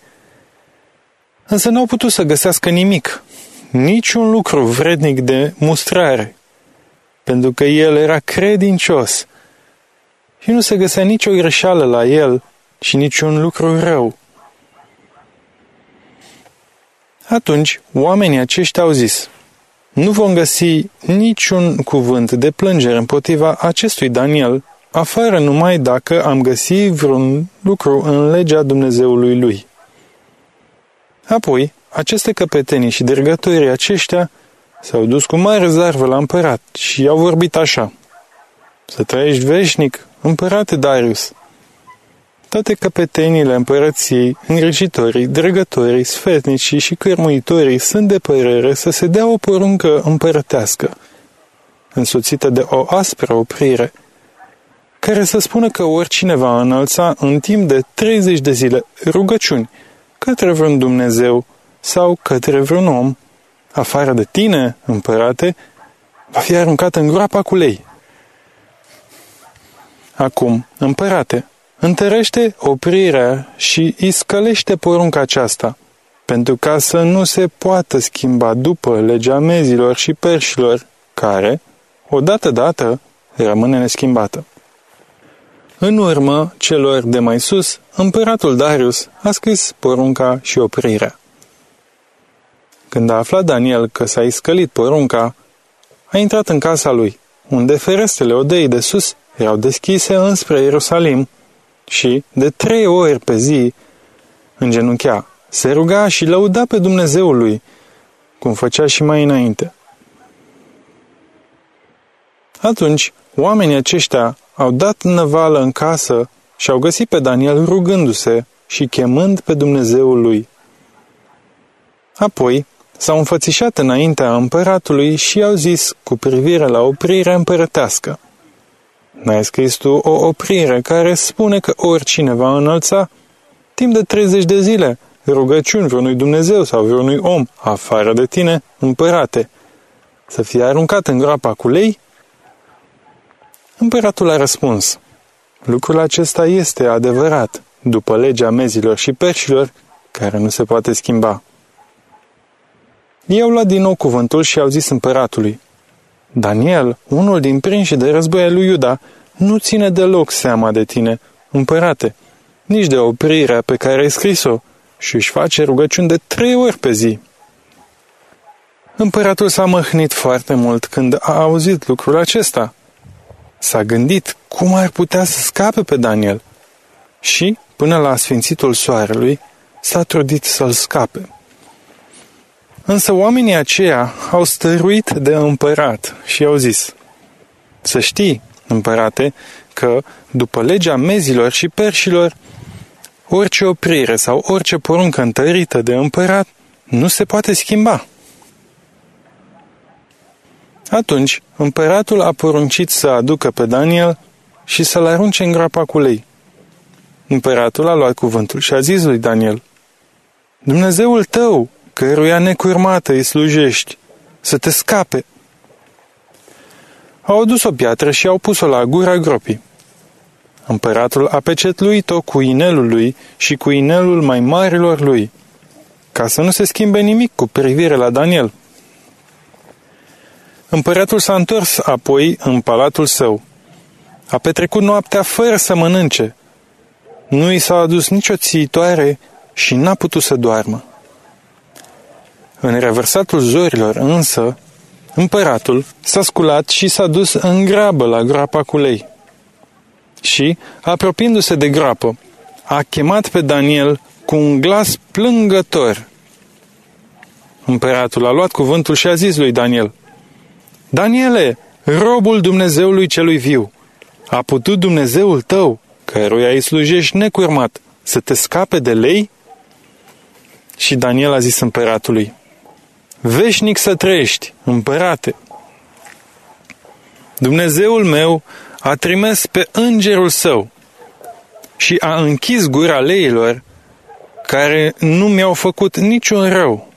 Însă n-au putut să găsească nimic, niciun lucru vrednic de mustrare, pentru că el era credincios și nu se găsea nicio greșeală la el și niciun lucru rău. Atunci, oamenii aceștia au zis, nu vom găsi niciun cuvânt de plângere împotriva acestui Daniel afară numai dacă am găsit vreun lucru în legea Dumnezeului lui. Apoi, aceste căpetenii și dergătorii aceștia s-au dus cu mare zarvă la împărat și i-au vorbit așa. Să trăiești veșnic, împărate Darius. Toate căpetenile împărăției, îngrijitorii, dregătorii, sfetnicii și cărmuitorii sunt de părere să se dea o poruncă împărătească, însoțită de o aspră oprire – care să spună că oricine va înălța în timp de 30 de zile rugăciuni către vreun Dumnezeu sau către vreun om, afară de tine, împărate, va fi aruncat în groapa cu lei. Acum, împărate, întărește oprirea și iscălește porunca aceasta, pentru ca să nu se poată schimba după legea mezilor și perșilor, care, odată dată, rămâne neschimbată. În urmă celor de mai sus, împăratul Darius a scris porunca și oprirea. Când a aflat Daniel că s-a iscălit porunca, a intrat în casa lui, unde ferestrele odei de sus erau deschise înspre Ierusalim și, de trei ori pe zi, îngenunchea, se ruga și lăuda pe Dumnezeul lui, cum făcea și mai înainte. Atunci, oamenii aceștia au dat năvală în casă și au găsit pe Daniel rugându-se și chemând pe Dumnezeul lui. Apoi, s-au înfățișat înaintea împăratului și i-au zis cu privire la oprirea împărătească. N-ai scris tu o oprire care spune că oricine va înălța timp de 30 de zile rugăciuni vreunui Dumnezeu sau vreunui om, afară de tine, împărate, să fie aruncat în groapa cu lei? Împăratul a răspuns, lucrul acesta este adevărat, după legea mezilor și perșilor, care nu se poate schimba. Ei au luat din nou cuvântul și au zis împăratului, Daniel, unul din prinși de război al lui Iuda, nu ține deloc seama de tine, împărate, nici de oprirea pe care ai scris-o și își face rugăciuni de trei ori pe zi. Împăratul s-a măhnit foarte mult când a auzit lucrul acesta. S-a gândit cum ar putea să scape pe Daniel și, până la sfințitul soarelui, s-a trudit să-l scape. Însă oamenii aceia au stăruit de împărat și au zis, Să știi, împărate, că, după legea mezilor și perșilor, orice oprire sau orice poruncă întărită de împărat nu se poate schimba. Atunci, împăratul a poruncit să aducă pe Daniel și să-l arunce în groapa cu lei. Împăratul a luat cuvântul și a zis lui Daniel, Dumnezeul tău, căruia necurmată îi slujești, să te scape. Au adus o piatră și au pus-o la gura gropii. Împăratul a pecetluit-o cu inelul lui și cu inelul mai marilor lui, ca să nu se schimbe nimic cu privire la Daniel. Împăratul s-a întors apoi în palatul său. A petrecut noaptea fără să mănânce. Nu i s-a adus nicio țiitoare și n-a putut să doarmă. În revărsatul zorilor însă, împăratul s-a sculat și s-a dus în grabă la groapa cu lei. Și, apropiindu-se de groapă, a chemat pe Daniel cu un glas plângător. Împăratul a luat cuvântul și a zis lui Daniel, Daniele, robul Dumnezeului celui viu, a putut Dumnezeul tău, căruia îi slujești necurmat, să te scape de lei? Și Daniel a zis împăratului, Veșnic să trăiești, împărate! Dumnezeul meu a trimis pe îngerul său și a închis gura leilor care nu mi-au făcut niciun rău,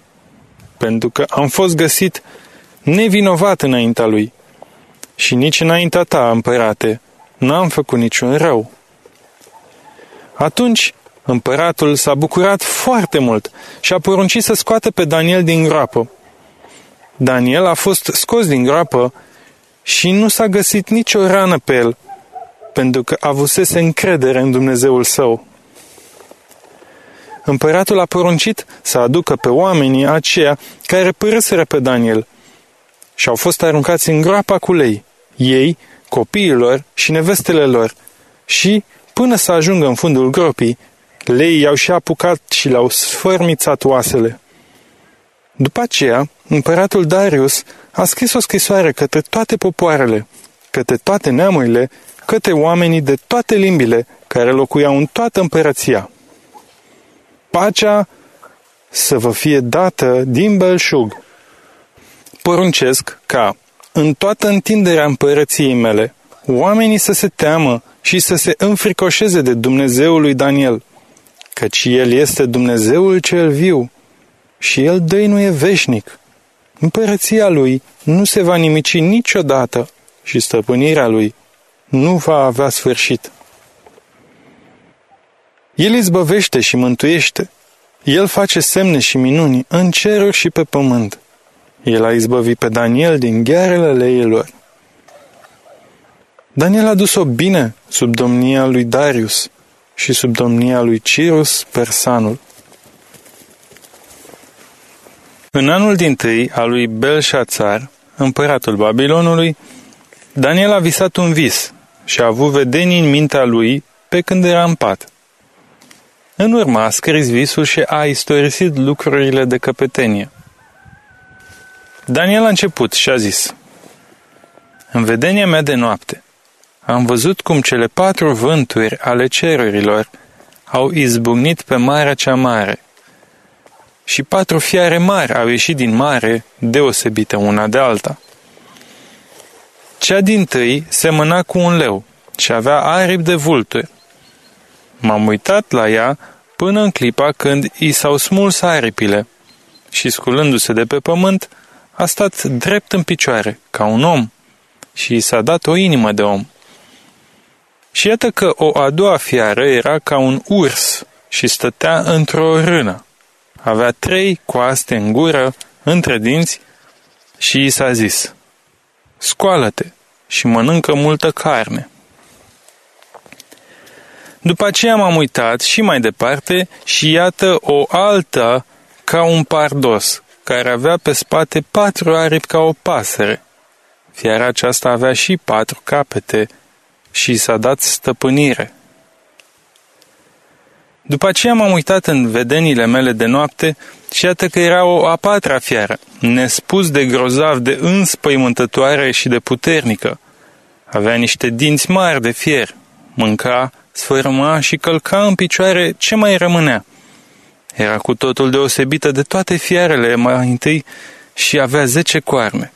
pentru că am fost găsit nevinovat înaintea lui și nici înaintea ta, împărate, n-am făcut niciun rău. Atunci împăratul s-a bucurat foarte mult și a poruncit să scoată pe Daniel din groapă. Daniel a fost scos din groapă și nu s-a găsit nicio rană pe el, pentru că avusese încredere în Dumnezeul său. Împăratul a poruncit să aducă pe oamenii aceia care părăsără pe Daniel și au fost aruncați în groapa cu lei, ei, copiilor și nevestele lor, și, până să ajungă în fundul gropii, lei i-au și apucat și le-au sfărmițat oasele. După aceea, împăratul Darius a scris o scrisoare către toate popoarele, către toate neamurile, către oamenii de toate limbile care locuiau în toată împărăția. Pacea să vă fie dată din belșug. Poruncesc ca, în toată întinderea împărăției mele, oamenii să se teamă și să se înfricoșeze de Dumnezeul lui Daniel, căci El este Dumnezeul cel viu și El dăinuie veșnic. Împărăția Lui nu se va nimici niciodată și stăpânirea Lui nu va avea sfârșit. El izbăvește și mântuiește. El face semne și minuni în ceruri și pe pământ. El a izbăvit pe Daniel din ghearele leilor. Daniel a dus-o bine sub domnia lui Darius și sub domnia lui Cirus Persanul. În anul din tâi al lui Belșațar, împăratul Babilonului, Daniel a visat un vis și a avut vedenii în mintea lui pe când era în pat. În urmă a scris visul și a istorisit lucrurile de căpetenie. Daniel a început și a zis, În vedenia mea de noapte, am văzut cum cele patru vânturi ale cerurilor au izbucnit pe marea cea mare și patru fiare mari au ieșit din mare, deosebită una de alta. Cea din tâi semăna cu un leu și avea aripi de vulturi. M-am uitat la ea până în clipa când i s-au smuls aripile și, sculându-se de pe pământ, a stat drept în picioare, ca un om, și i s-a dat o inimă de om. Și iată că o a doua fiară era ca un urs și stătea într-o rână. Avea trei coaste în gură, între dinți, și i s-a zis, Scoală-te și mănâncă multă carne. După aceea m-am uitat și mai departe și iată o altă ca un pardos, care avea pe spate patru aripi ca o pasăre. Fiara aceasta avea și patru capete și s-a dat stăpânire. După aceea m-am uitat în vedenile mele de noapte și iată că era o a patra fiară, nespus de grozav, de înspăimântătoare și de puternică. Avea niște dinți mari de fier, mânca, sfârma și călca în picioare ce mai rămânea. Era cu totul deosebită de toate fiarele mai întâi și avea zece coarne.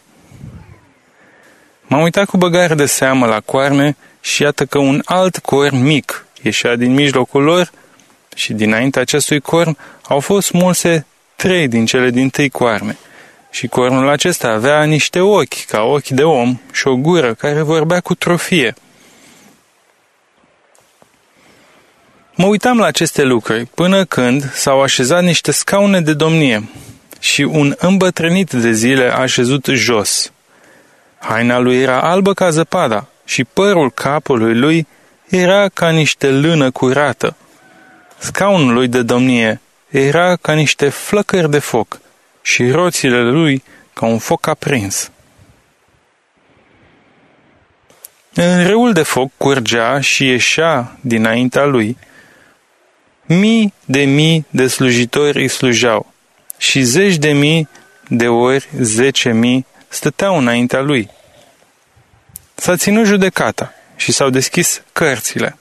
M-am uitat cu băgare de seamă la coarne și iată că un alt corn mic ieșea din mijlocul lor și dinainte acestui corn au fost mulse trei din cele din tâi coarne. Și cornul acesta avea niște ochi, ca ochi de om, și o gură care vorbea cu trofie. Mă uitam la aceste lucruri până când s-au așezat niște scaune de domnie și un îmbătrânit de zile a așezut jos. Haina lui era albă ca zăpada și părul capului lui era ca niște lână curată. Scaunul lui de domnie era ca niște flăcări de foc și roțile lui ca un foc aprins. În râul de foc curgea și ieșea dinaintea lui. Mii de mii de slujitori îi slujau și zeci de mii de ori zece mii stăteau înaintea lui. S-a ținut judecata și s-au deschis cărțile.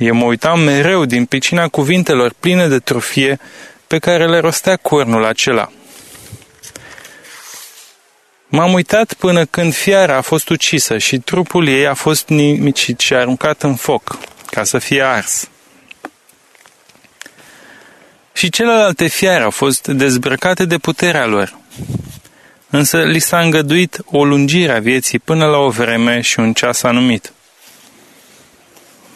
Eu mă uitam mereu din picina cuvintelor pline de trofie pe care le rostea cornul acela. M-am uitat până când fiara a fost ucisă și trupul ei a fost nimicit și aruncat în foc, ca să fie ars. Și celelalte fiare au fost dezbrăcate de puterea lor. Însă li s-a îngăduit o lungire a vieții până la o vreme și un ceas anumit.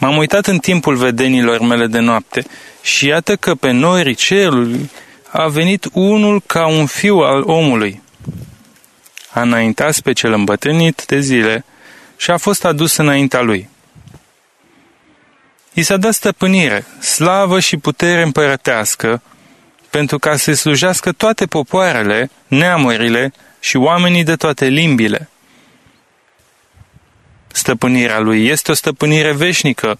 M-am uitat în timpul vedenilor mele de noapte și iată că pe norii cerului a venit unul ca un fiu al omului. A înaintat pe cel îmbătrânit de zile și a fost adus înaintea lui. I s-a dat stăpânire, slavă și putere împărătească, pentru ca să slujească toate popoarele, neamurile și oamenii de toate limbile. Stăpânirea lui este o stăpânire veșnică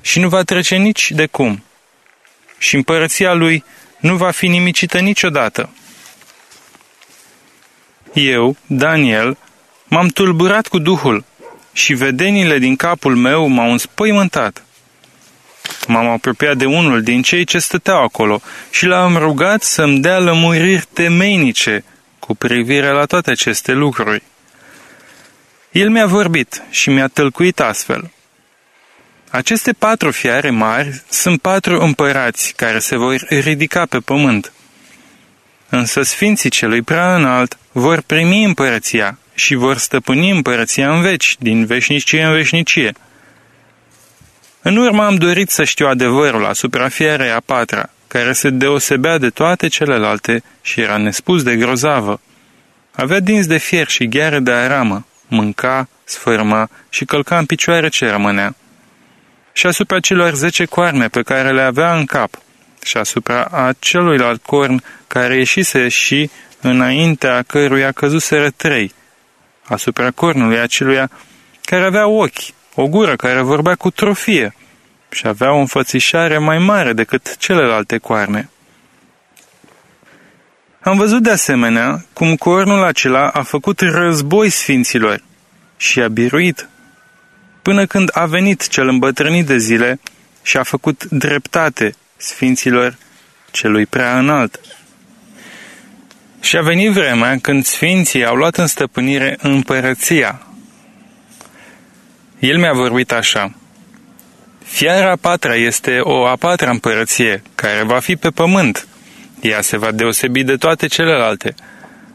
și nu va trece nici de cum. Și împărăția lui nu va fi nimicită niciodată. Eu, Daniel, m-am tulburat cu Duhul și vedenile din capul meu m-au înspăimântat. M-am apropiat de unul din cei ce stăteau acolo și l-am rugat să-mi dea lămuriri temeinice cu privire la toate aceste lucruri. El mi-a vorbit și mi-a tălcuit astfel. Aceste patru fiare mari sunt patru împărați care se vor ridica pe pământ. Însă sfinții celui prea înalt vor primi împărăția și vor stăpâni împărăția în veci, din veșnicie în veșnicie. În urmă am dorit să știu adevărul asupra fiarei a patra, care se deosebea de toate celelalte și era nespus de grozavă. Avea dinți de fier și gheare de aramă, mânca, sfârma și călca în picioare ce rămânea. Și asupra celor zece coarne pe care le avea în cap, și asupra aceluilalt corn care ieșise și înaintea căruia căzuseră trei, asupra cornului aceluia care avea ochi o gură care vorbea cu trofie și avea o înfățișare mai mare decât celelalte coarne. Am văzut de asemenea cum cornul acela a făcut război sfinților și a biruit, până când a venit cel îmbătrânit de zile și a făcut dreptate sfinților celui prea înalt. Și a venit vremea când sfinții au luat în stăpânire împărăția. El mi-a vorbit așa. Fiara a patra este o a patra împărăție, care va fi pe pământ. Ea se va deosebi de toate celelalte.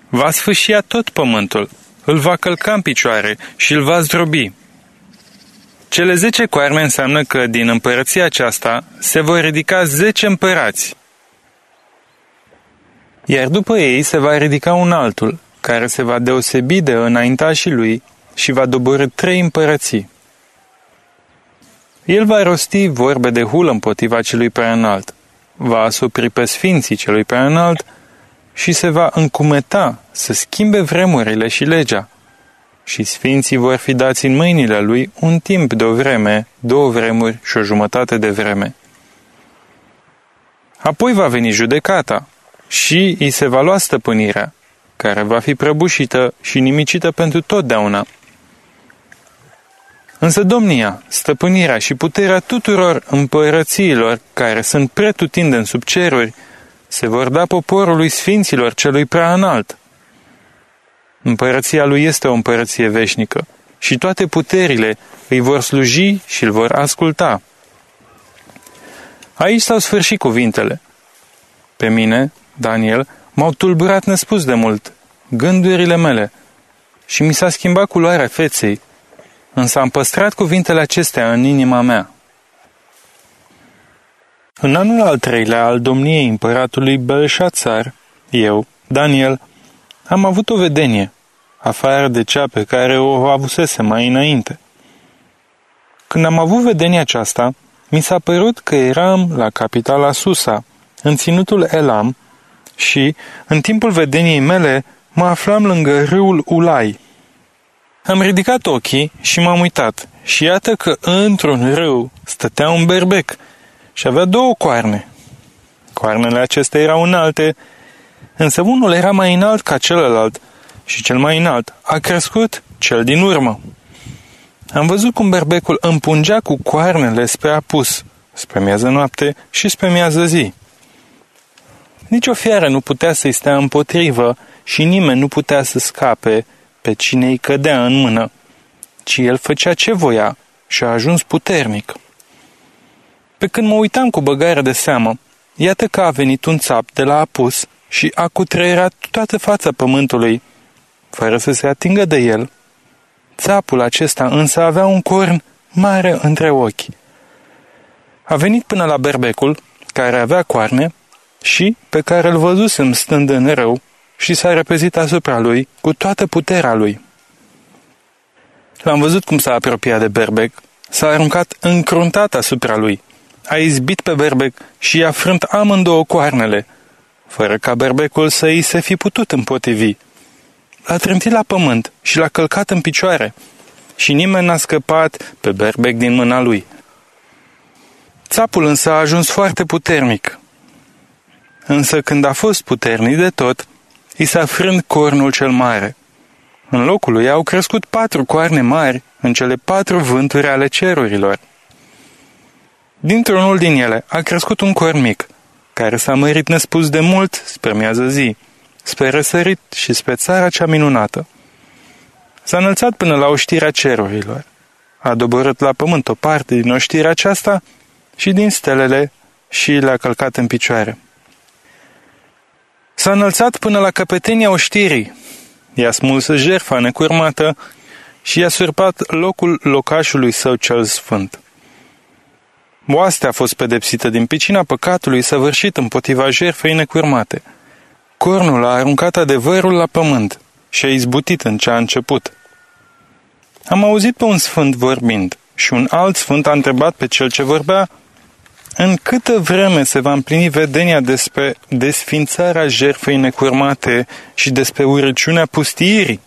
Va sfâșia tot pământul, îl va călca în picioare și îl va zdrobi. Cele zece coarne înseamnă că din împărăția aceasta se vor ridica zece împărați. Iar după ei se va ridica un altul, care se va deosebi de înaintașii lui și va dobori trei împărății. El va rosti vorbe de hulă împotriva celui prea înalt, va asupri pe sfinții celui prea înalt și se va încumeta să schimbe vremurile și legea. Și sfinții vor fi dați în mâinile lui un timp de o vreme, două vremuri și o jumătate de vreme. Apoi va veni judecata și îi se va lua stăpânirea, care va fi prăbușită și nimicită pentru totdeauna. Însă domnia, stăpânirea și puterea tuturor împărățiilor care sunt pretutindeni sub ceruri se vor da poporului sfinților celui prea înalt. Împărăția lui este o împărăție veșnică și toate puterile îi vor sluji și îl vor asculta. Aici s-au sfârșit cuvintele. Pe mine, Daniel, m-au tulburat nespus de mult gândurile mele și mi s-a schimbat culoarea feței, însă am păstrat cuvintele acestea în inima mea. În anul al treilea al domniei împăratului Belșațar, eu, Daniel, am avut o vedenie, afară de cea pe care o avusese mai înainte. Când am avut vedenia aceasta, mi s-a părut că eram la capitala Susa, în ținutul Elam, și, în timpul vedeniei mele, mă aflam lângă râul Ulai. Am ridicat ochii și m-am uitat și iată că într-un râu stătea un berbec și avea două coarne. Coarnele acestea erau înalte, însă unul era mai înalt ca celălalt și cel mai înalt a crescut cel din urmă. Am văzut cum berbecul împungea cu coarnele spre apus, spre miază noapte și spre miază zi. Nici o fiară nu putea să-i stea împotrivă și nimeni nu putea să scape pe cine îi cădea în mână, ci el făcea ce voia și a ajuns puternic. Pe când mă uitam cu băgare de seamă, iată că a venit un țap de la apus și a cutreierat toată fața pământului, fără să se atingă de el. Țapul acesta însă avea un corn mare între ochi. A venit până la berbecul, care avea coarne, și pe care îl văzusem stând în rău și s-a repezit asupra lui cu toată puterea lui. L-am văzut cum s-a apropiat de berbec, s-a aruncat încruntat asupra lui, a izbit pe berbec și i-a frânt amândouă coarnele, fără ca berbecul să îi se fi putut împotrivi. L-a trântit la pământ și l-a călcat în picioare și nimeni n-a scăpat pe berbec din mâna lui. Țapul însă a ajuns foarte puternic Însă când a fost puternic de tot, i s-a frânt cornul cel mare. În locul lui au crescut patru coarne mari în cele patru vânturi ale cerurilor. Dintr-unul din ele a crescut un corn mic, care s-a mărit nespus de mult spre miază zi, spre răsărit și spre țara cea minunată. S-a înălțat până la oștirea cerurilor. A doborât la pământ o parte din oștirea aceasta și din stelele și le-a călcat în picioare. S-a înălțat până la căpetenia oștirii. I-a smuls jerfa necurmată și i-a surpat locul locașului său cel sfânt. Moastea a fost pedepsită din picina păcatului săvârșit împotriva jerfei necurmate. Cornul a aruncat adevărul la pământ și a izbutit în ce a început. Am auzit pe un sfânt vorbind și un alt sfânt a întrebat pe cel ce vorbea în câtă vreme se va împlini vedenia despre desfințarea jertfei necurmate și despre urăciunea pustiirii?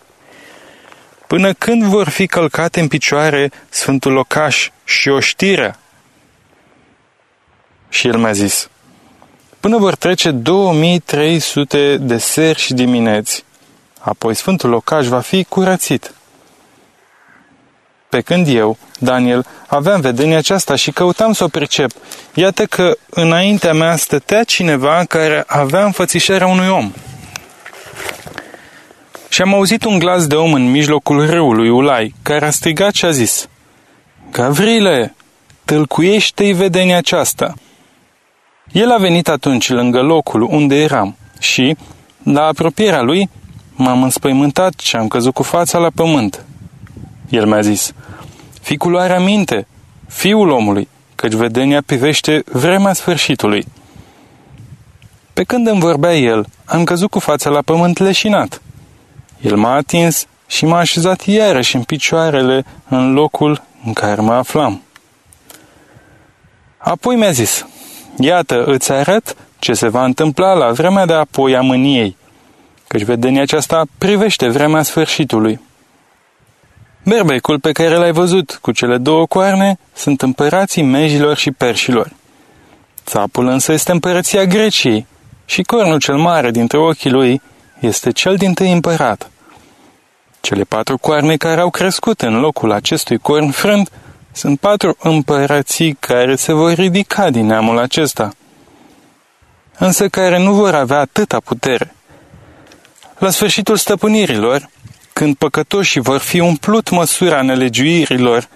Până când vor fi călcate în picioare Sfântul Locaș și oștirea? Și el mi-a zis, până vor trece 2300 de seri și dimineți, apoi Sfântul Locaș va fi curățit. Pe când eu, Daniel, aveam vedenia aceasta și căutam să o percep, iată că înaintea mea stătea cineva care avea înfățișarea unui om. Și am auzit un glas de om în mijlocul râului Ulai, care a strigat și a zis, Gavrile, tâlcuiește-i vedenia aceasta. El a venit atunci lângă locul unde eram și, la apropierea lui, m-am înspăimântat și am căzut cu fața la pământ. El mi-a zis, Fii cu luarea minte, fiul omului, căci vedenia privește vremea sfârșitului. Pe când îmi vorbea el, am căzut cu fața la pământ leșinat. El m-a atins și m-a așezat iarăși în picioarele în locul în care mă aflam. Apoi mi-a zis, iată, îți arăt ce se va întâmpla la vremea de apoi a mâniei, căci vedenia aceasta privește vremea sfârșitului. Berbecul pe care l-ai văzut cu cele două coarne sunt împărații mejilor și perșilor. Țapul însă este împărăția Greciei și cornul cel mare dintre ochii lui este cel din tâi împărat. Cele patru coarne care au crescut în locul acestui corn frânt sunt patru împărății care se vor ridica din neamul acesta, însă care nu vor avea atâta putere. La sfârșitul stăpânirilor, când păcătoșii vor fi umplut măsura nelegiuirilor,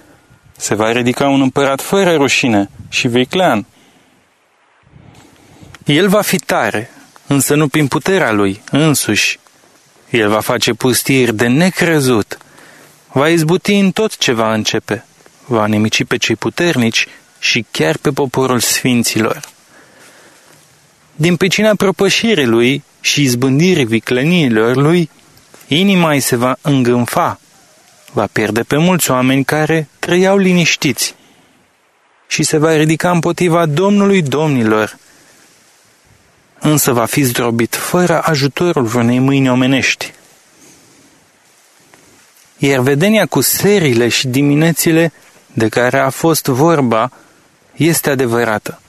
se va ridica un împărat fără rușine și viclean. El va fi tare, însă nu prin puterea lui însuși. El va face pustiri de necrezut, va izbuti în tot ce va începe, va nimici pe cei puternici și chiar pe poporul sfinților. Din pricina propășirii lui și izbândirii vicleniilor lui, inima îi se va îngânfa, va pierde pe mulți oameni care trăiau liniștiți și se va ridica împotriva Domnului Domnilor, însă va fi zdrobit fără ajutorul vreunei mâini omenești. Iar vedenia cu serile și diminețile de care a fost vorba este adevărată.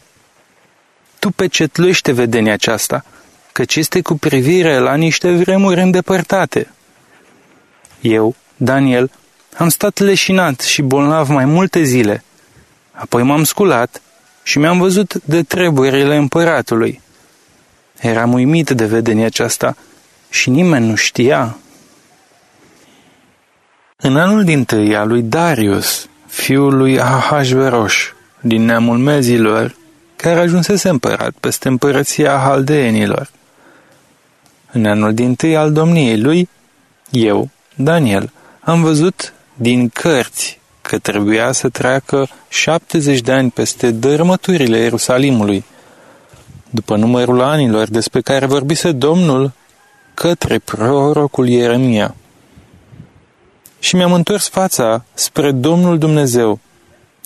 Tu pecetluiește vedenia aceasta, căci este cu privire la niște vremuri îndepărtate. Eu, Daniel, am stat leșinat și bolnav mai multe zile. Apoi m-am sculat și mi-am văzut de treburile împăratului. Eram uimit de vedenia aceasta și nimeni nu știa. În anul din tâi al lui Darius, fiul lui Ahasveros, din neamul mezilor, care ajunsese împărat peste împărăția haldeenilor. În anul din tâi al domniei lui, eu, Daniel, am văzut din cărți că trebuia să treacă 70 de ani peste dărâmăturile Ierusalimului, după numărul anilor despre care vorbise Domnul către prorocul Ieremia. Și mi-am întors fața spre Domnul Dumnezeu.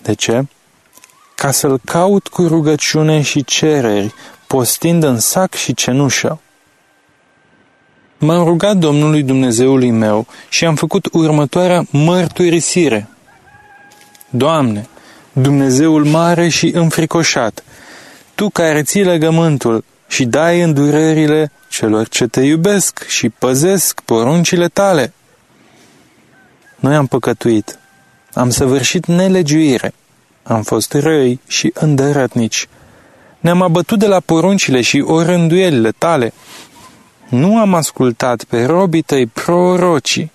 De ce? Ca să-L caut cu rugăciune și cereri, postind în sac și cenușă. M-am rugat Domnului Dumnezeului meu și am făcut următoarea mărturisire. Doamne, Dumnezeul mare și înfricoșat, Tu care ții legământul și dai îndurările celor ce te iubesc și păzesc poruncile tale. Noi am păcătuit, am săvârșit nelegiuire, am fost răi și îndărătnici. Ne-am abătut de la poruncile și orânduielile tale, nu am ascultat pe robii tăi prorocii,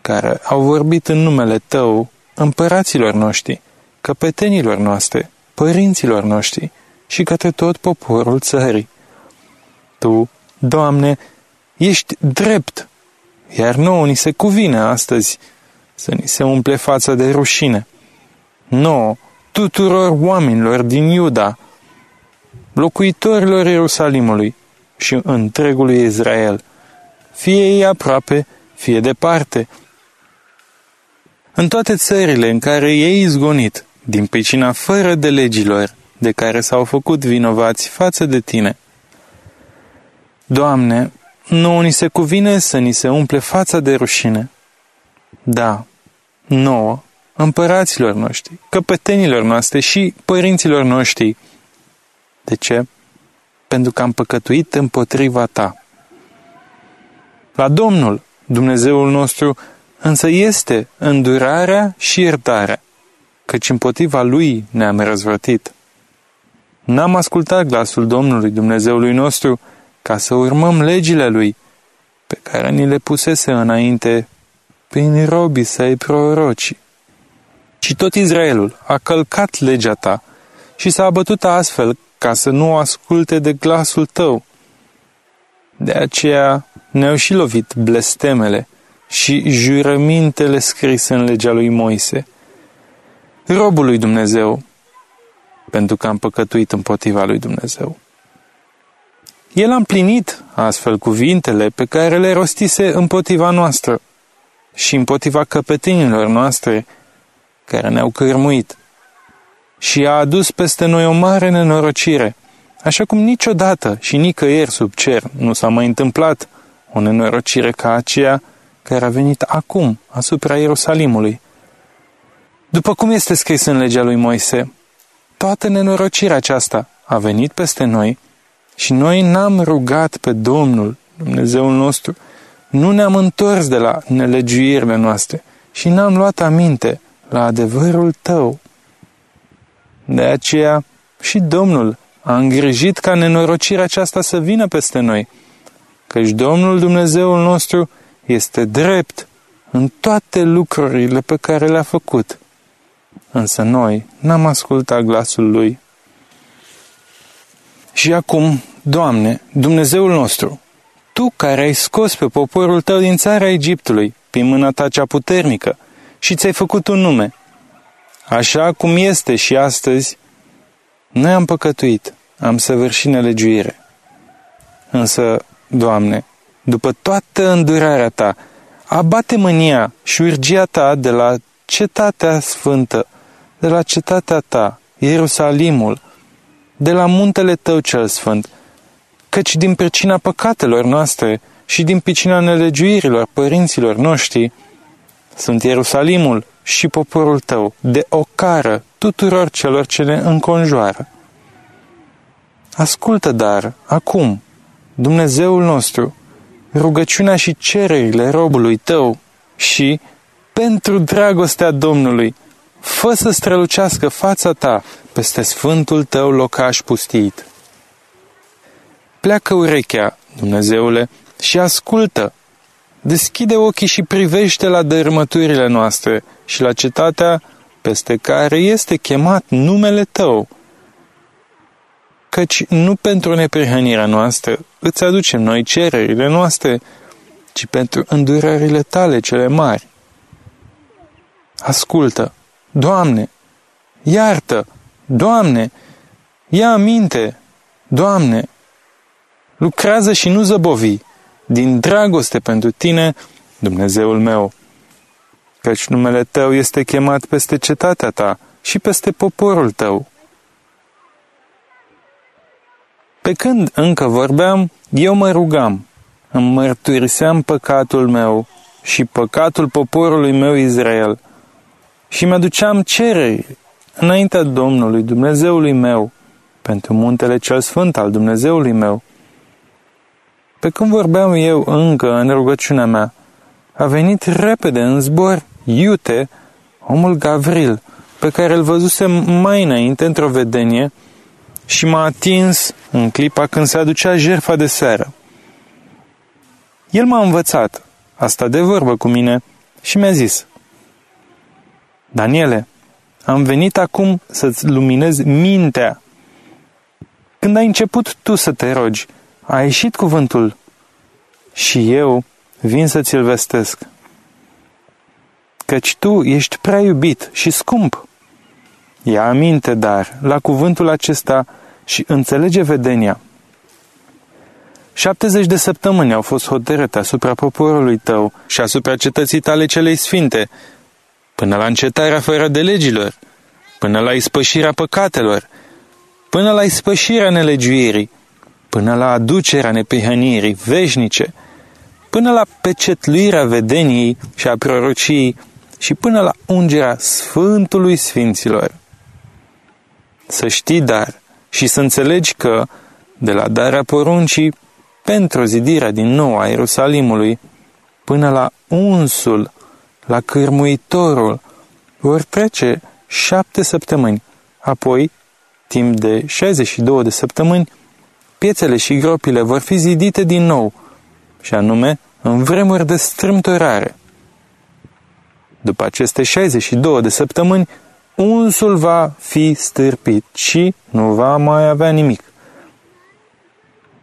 care au vorbit în numele tău împăraților noștri, căpetenilor noastre, părinților noștri și către tot poporul țării. Tu, Doamne, ești drept, iar nouă ni se cuvine astăzi să ni se umple fața de rușine. Nouă, tuturor oamenilor din Iuda, locuitorilor Ierusalimului, și întregului Israel, fie ei aproape, fie departe. În toate țările în care ei izgonit, din pricina fără de legilor, de care s-au făcut vinovați față de tine. Doamne, nu ni se cuvine să ni se umple fața de rușine. Da, nouă, împăraților noștri, căpetenilor noastre și părinților noștri. De ce? Pentru că am păcătuit împotriva ta. La Domnul, Dumnezeul nostru, însă este îndurarea și iertarea, căci împotriva Lui ne-am răzvrătit. N-am ascultat glasul Domnului Dumnezeului nostru ca să urmăm legile Lui, pe care ni le pusese înainte prin robii săi proroci. Și tot Israelul a călcat legea ta și s-a abătut astfel ca să nu asculte de glasul tău. De aceea ne-au și lovit blestemele și jurămintele scrise în legea lui Moise. Robul lui Dumnezeu, pentru că am păcătuit împotriva lui Dumnezeu. El a împlinit astfel cuvintele pe care le rostise împotriva noastră și împotriva căpetenilor noastre care ne-au cărmuit și a adus peste noi o mare nenorocire, așa cum niciodată și nicăieri sub cer nu s-a mai întâmplat o nenorocire ca aceea care a venit acum asupra Ierusalimului. După cum este scris în legea lui Moise, toată nenorocirea aceasta a venit peste noi și noi n-am rugat pe Domnul, Dumnezeul nostru, nu ne-am întors de la nelegiuirile noastre și n-am luat aminte la adevărul tău. De aceea și Domnul a îngrijit ca nenorocirea aceasta să vină peste noi, căci Domnul Dumnezeul nostru este drept în toate lucrurile pe care le-a făcut. Însă noi n-am ascultat glasul Lui. Și acum, Doamne, Dumnezeul nostru, Tu care ai scos pe poporul Tău din țara Egiptului, prin mâna Ta cea puternică, și ți-ai făcut un nume, așa cum este și astăzi, noi am păcătuit, am săvârșit nelegiuire. Însă, Doamne, după toată îndurarea Ta, abate mânia și urgia Ta de la cetatea sfântă, de la cetatea Ta, Ierusalimul, de la muntele Tău cel sfânt, căci din pricina păcatelor noastre și din pricina nelegiuirilor părinților noștri, sunt Ierusalimul și poporul Tău de ocară tuturor celor ce le înconjoară. Ascultă dar, acum, Dumnezeul nostru, rugăciunea și cererile robului tău și, pentru dragostea Domnului, fă să strălucească fața ta peste sfântul tău locaș pustit. Pleacă urechea, Dumnezeule, și ascultă. Deschide ochii și privește la dărâmăturile noastre și la cetatea peste care este chemat numele tău. Căci nu pentru neprihănirea noastră îți aducem noi cererile noastre, ci pentru îndurările tale cele mari. Ascultă, Doamne, iartă, Doamne, ia aminte, Doamne, lucrează și nu zăbovi, din dragoste pentru Tine, Dumnezeul meu, căci numele Tău este chemat peste cetatea Ta și peste poporul Tău. Pe când încă vorbeam, eu mă rugam, îmi mărturiseam păcatul meu și păcatul poporului meu Israel și mi-aduceam cereri înaintea Domnului, Dumnezeului meu, pentru muntele cel sfânt al Dumnezeului meu. Pe când vorbeam eu încă în rugăciunea mea, a venit repede în zbor Iute, omul Gavril, pe care îl văzusem mai înainte într-o vedenie, și m-a atins în clipa când se aducea jertfa de seară. El m-a învățat, asta de vorbă cu mine, și mi-a zis, Daniele, am venit acum să-ți luminez mintea. Când ai început tu să te rogi, a ieșit cuvântul și eu vin să ți-l vestesc. Căci tu ești prea iubit și scump. Ia aminte, dar, la cuvântul acesta și înțelege vedenia. 70 de săptămâni au fost hotărâte asupra poporului tău și asupra cetății tale celei sfinte, până la încetarea fără de legilor, până la ispășirea păcatelor, până la ispășirea nelegiuirii, până la aducerea nepihănirii veșnice, până la pecetluirea vedeniei și a prorociei și până la ungerea Sfântului Sfinților. Să știi, dar, și să înțelegi că, de la darea poruncii pentru zidirea din nou a Ierusalimului, până la unsul, la cârmuitorul, vor trece șapte săptămâni, apoi, timp de 62 de săptămâni, piețele și gropile vor fi zidite din nou, și anume în vremuri de strâmtorare. După aceste 62 de săptămâni, unsul va fi stârpit și nu va mai avea nimic.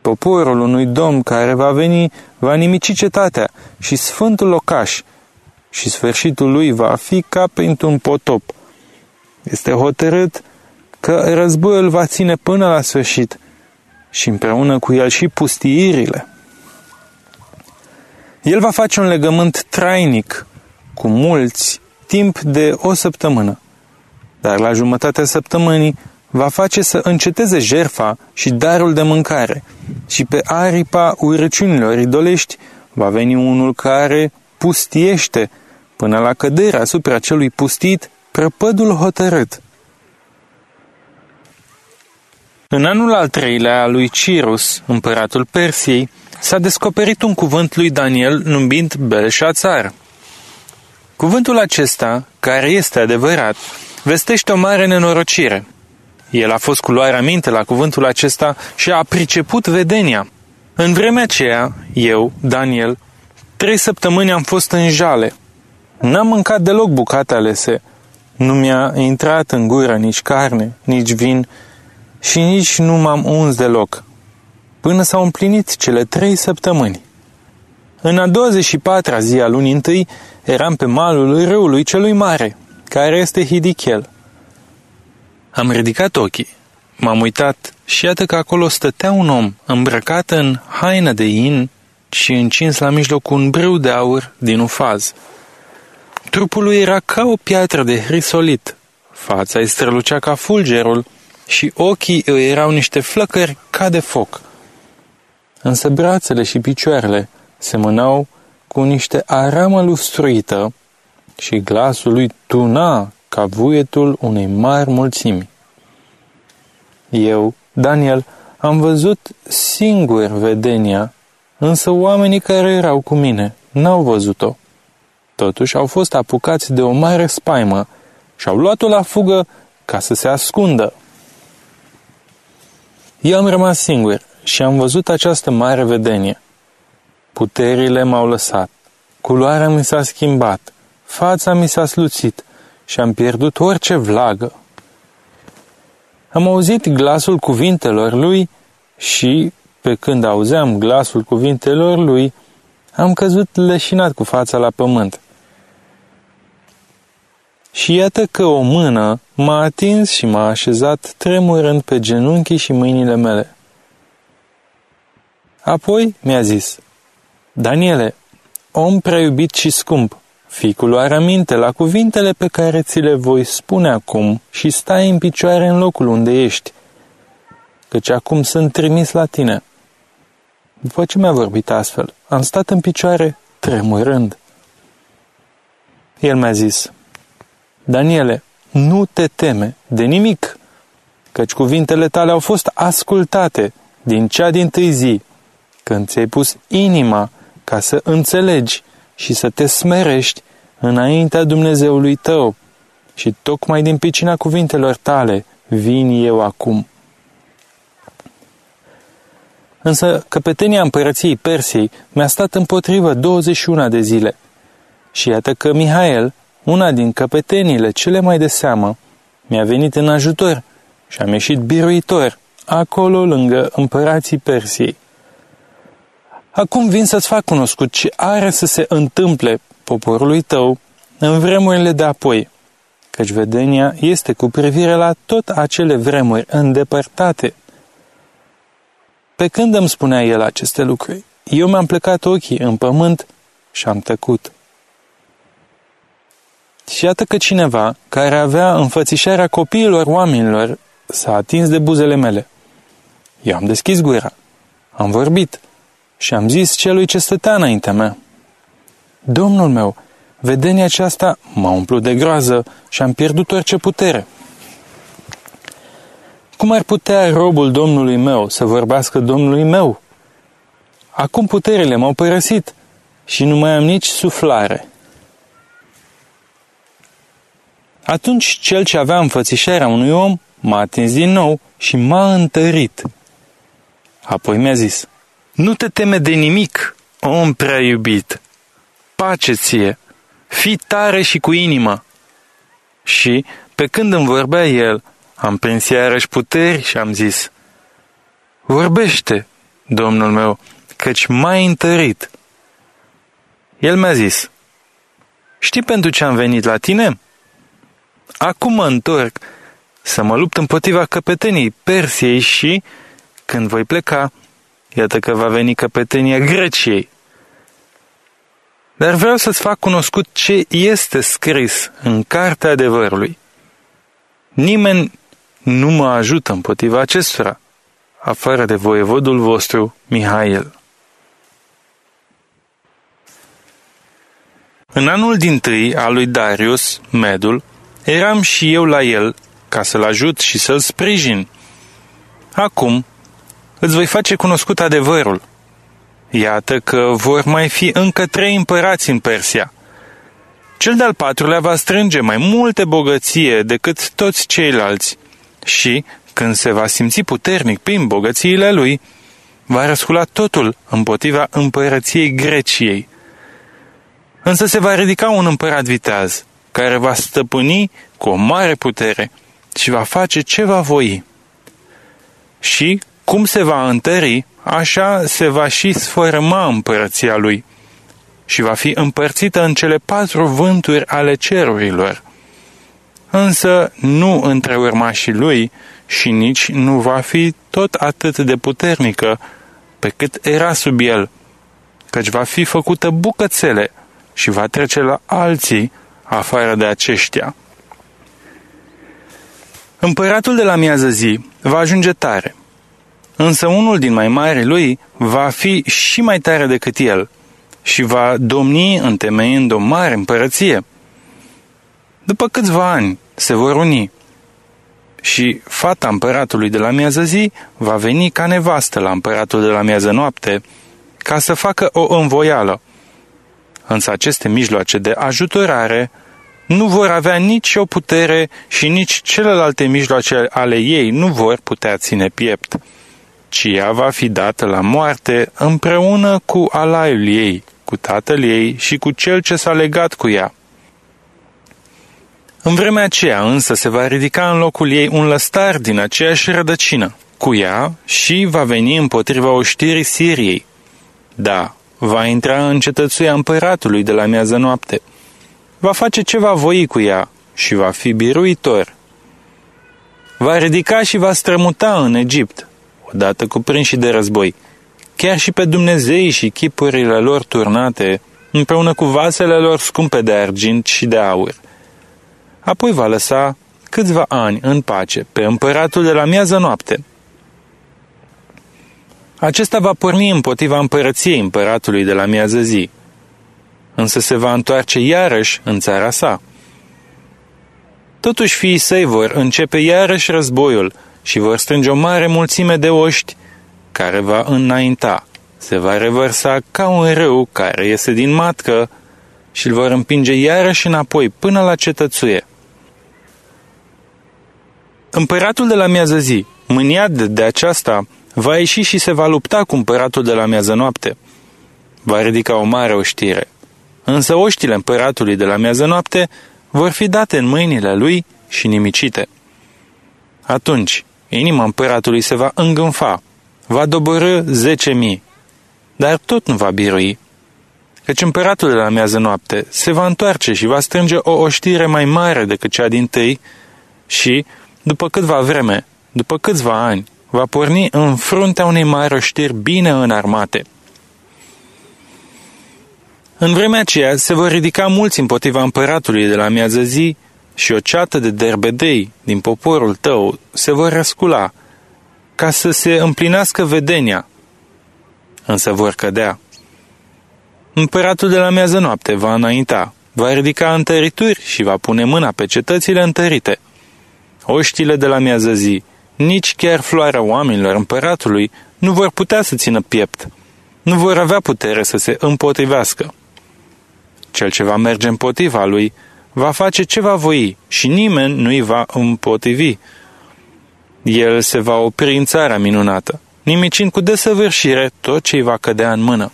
Poporul unui domn care va veni va nimici cetatea și sfântul locaș și sfârșitul lui va fi ca printr-un potop. Este hotărât că războiul va ține până la sfârșit și împreună cu el și pustiirile. El va face un legământ trainic cu mulți timp de o săptămână, dar la jumătatea săptămânii va face să înceteze jerfa și darul de mâncare și pe aripa urăciunilor idolești va veni unul care pustiește până la căderea asupra celui pustit prăpădul hotărât. În anul al treilea al lui Cirus, împăratul Persiei, s-a descoperit un cuvânt lui Daniel numind Belșațar. Cuvântul acesta, care este adevărat, vestește o mare nenorocire. El a fost cu luarea minte la cuvântul acesta și a priceput vedenia. În vremea aceea, eu, Daniel, trei săptămâni am fost în jale. N-am mâncat deloc bucate alese. Nu mi-a intrat în gură nici carne, nici vin și nici nu m-am uns deloc, până s-au împlinit cele trei săptămâni. În a 24-a zi a lunii întâi eram pe malul râului celui mare, care este Hidichel. Am ridicat ochii, m-am uitat și iată că acolo stătea un om îmbrăcat în haină de in și încins la mijloc un brâu de aur din ufaz. Trupul lui era ca o piatră de hrisolit, fața îi strălucea ca fulgerul și ochii îi erau niște flăcări ca de foc. Însă brațele și picioarele semănau cu niște aramă lustruită și glasul lui tuna ca vuietul unei mari mulțimi. Eu, Daniel, am văzut singur vedenia, însă oamenii care erau cu mine n-au văzut-o. Totuși au fost apucați de o mare spaimă și au luat-o la fugă ca să se ascundă. Eu am rămas singur și am văzut această mare vedenie. Puterile m-au lăsat, culoarea mi s-a schimbat, fața mi s-a sluțit și am pierdut orice vlagă. Am auzit glasul cuvintelor lui și, pe când auzeam glasul cuvintelor lui, am căzut leșinat cu fața la pământ. Și iată că o mână m-a atins și m-a așezat tremurând pe genunchii și mâinile mele. Apoi mi-a zis, Daniele, om prea iubit și scump, fii cu luarea minte la cuvintele pe care ți le voi spune acum și stai în picioare în locul unde ești, căci acum sunt trimis la tine. După ce mi-a vorbit astfel, am stat în picioare tremurând. El mi-a zis, Daniele, nu te teme de nimic, căci cuvintele tale au fost ascultate din cea din tâi zi, când ți-ai pus inima ca să înțelegi și să te smerești înaintea Dumnezeului tău. Și tocmai din picina cuvintelor tale vin eu acum. Însă căpetenia împărăției Persiei mi-a stat împotrivă 21 de zile. Și iată că Mihael, una din căpetenile cele mai de seamă, mi-a venit în ajutor și am ieșit biruitor, acolo lângă împărații Persiei. Acum vin să-ți fac cunoscut ce are să se întâmple poporului tău în vremurile de apoi, căci vedenia este cu privire la tot acele vremuri îndepărtate. Pe când îmi spunea el aceste lucruri, eu mi-am plecat ochii în pământ și am tăcut. Și iată că cineva, care avea înfățișarea copiilor oamenilor, s-a atins de buzele mele. Eu am deschis gura, am vorbit Și am zis celui ce stătea înaintea mea, Domnul meu, vedenia aceasta m-a umplut de groază și am pierdut orice putere. Cum ar putea robul Domnului meu să vorbească Domnului meu? Acum puterile m-au părăsit și nu mai am nici suflare. Atunci cel ce avea înfățișarea unui om m-a atins din nou și m-a întărit. Apoi mi-a zis, Nu te teme de nimic, om prea iubit. Pace ție, fii tare și cu inimă. Și, pe când îmi vorbea el, am prins iarăși puteri și am zis, Vorbește, domnul meu, căci m-ai întărit. El mi-a zis, Știi pentru ce am venit la tine? Acum mă întorc să mă lupt împotriva căpetenii Persiei și, când voi pleca, iată că va veni căpetenia Greciei. Dar vreau să-ți fac cunoscut ce este scris în cartea adevărului. Nimeni nu mă ajută împotriva acestora, afară de voievodul vostru, Mihail. În anul din tâi al lui Darius, Medul, eram și eu la el ca să-l ajut și să-l sprijin. Acum îți voi face cunoscut adevărul. Iată că vor mai fi încă trei împărați în Persia. Cel de-al patrulea va strânge mai multe bogăție decât toți ceilalți și, când se va simți puternic prin bogățiile lui, va răscula totul împotriva împărăției Greciei. Însă se va ridica un împărat viteaz, care va stăpâni cu o mare putere și va face ce va voi. Și, cum se va întări, așa se va și sfărâma împărăția lui și va fi împărțită în cele patru vânturi ale cerurilor. Însă nu între urmașii lui și nici nu va fi tot atât de puternică pe cât era sub el, căci va fi făcută bucățele și va trece la alții afară de aceștia. Împăratul de la miază zi va ajunge tare, însă unul din mai mari lui va fi și mai tare decât el și va domni întemeiind o mare împărăție. După câțiva ani se vor uni și fata împăratului de la miază zi va veni ca nevastă la împăratul de la miază noapte ca să facă o învoială. Însă aceste mijloace de ajutorare nu vor avea nici o putere și nici celelalte mijloace ale ei nu vor putea ține piept, ci ea va fi dată la moarte împreună cu alaiul ei, cu tatăl ei și cu cel ce s-a legat cu ea. În vremea aceea însă se va ridica în locul ei un lăstar din aceeași rădăcină, cu ea și va veni împotriva oștirii Siriei. Da, va intra în cetățuia împăratului de la miază noapte – va face ce va voi cu ea și va fi biruitor. Va ridica și va strămuta în Egipt, odată cu prinși de război, chiar și pe Dumnezei și chipurile lor turnate, împreună cu vasele lor scumpe de argint și de aur. Apoi va lăsa câțiva ani în pace pe împăratul de la miază noapte. Acesta va porni împotriva împărăției împăratului de la miază zi, însă se va întoarce iarăși în țara sa. Totuși fiii săi vor începe iarăși războiul și vor strânge o mare mulțime de oști care va înainta. Se va revărsa ca un râu care iese din matcă și îl vor împinge iarăși înapoi până la cetățuie. Împăratul de la miază zi, mâniat de aceasta, va ieși și se va lupta cu împăratul de la miază noapte. Va ridica o mare oștire însă oștile împăratului de la miază noapte vor fi date în mâinile lui și nimicite. Atunci, inima împăratului se va îngânfa, va dobărâ zece mii, dar tot nu va birui. Căci împăratul de la miază noapte se va întoarce și va strânge o oștire mai mare decât cea din tâi și, după câtva vreme, după câțiva ani, va porni în fruntea unei mari oștiri bine înarmate – în vremea aceea se vor ridica mulți împotriva împăratului de la miază zi și o ceată de derbedei din poporul tău se vor răscula, ca să se împlinească vedenia. însă vor cădea. Împăratul de la miază noapte va înainta, va ridica întărituri și va pune mâna pe cetățile întărite. Oștile de la miază zi, nici chiar floarea oamenilor împăratului nu vor putea să țină piept, nu vor avea putere să se împotrivească. Cel ce va merge împotriva lui va face ce va voi și nimeni nu îi va împotrivi. El se va opri în țara minunată, nimicind cu desăvârșire tot ce îi va cădea în mână.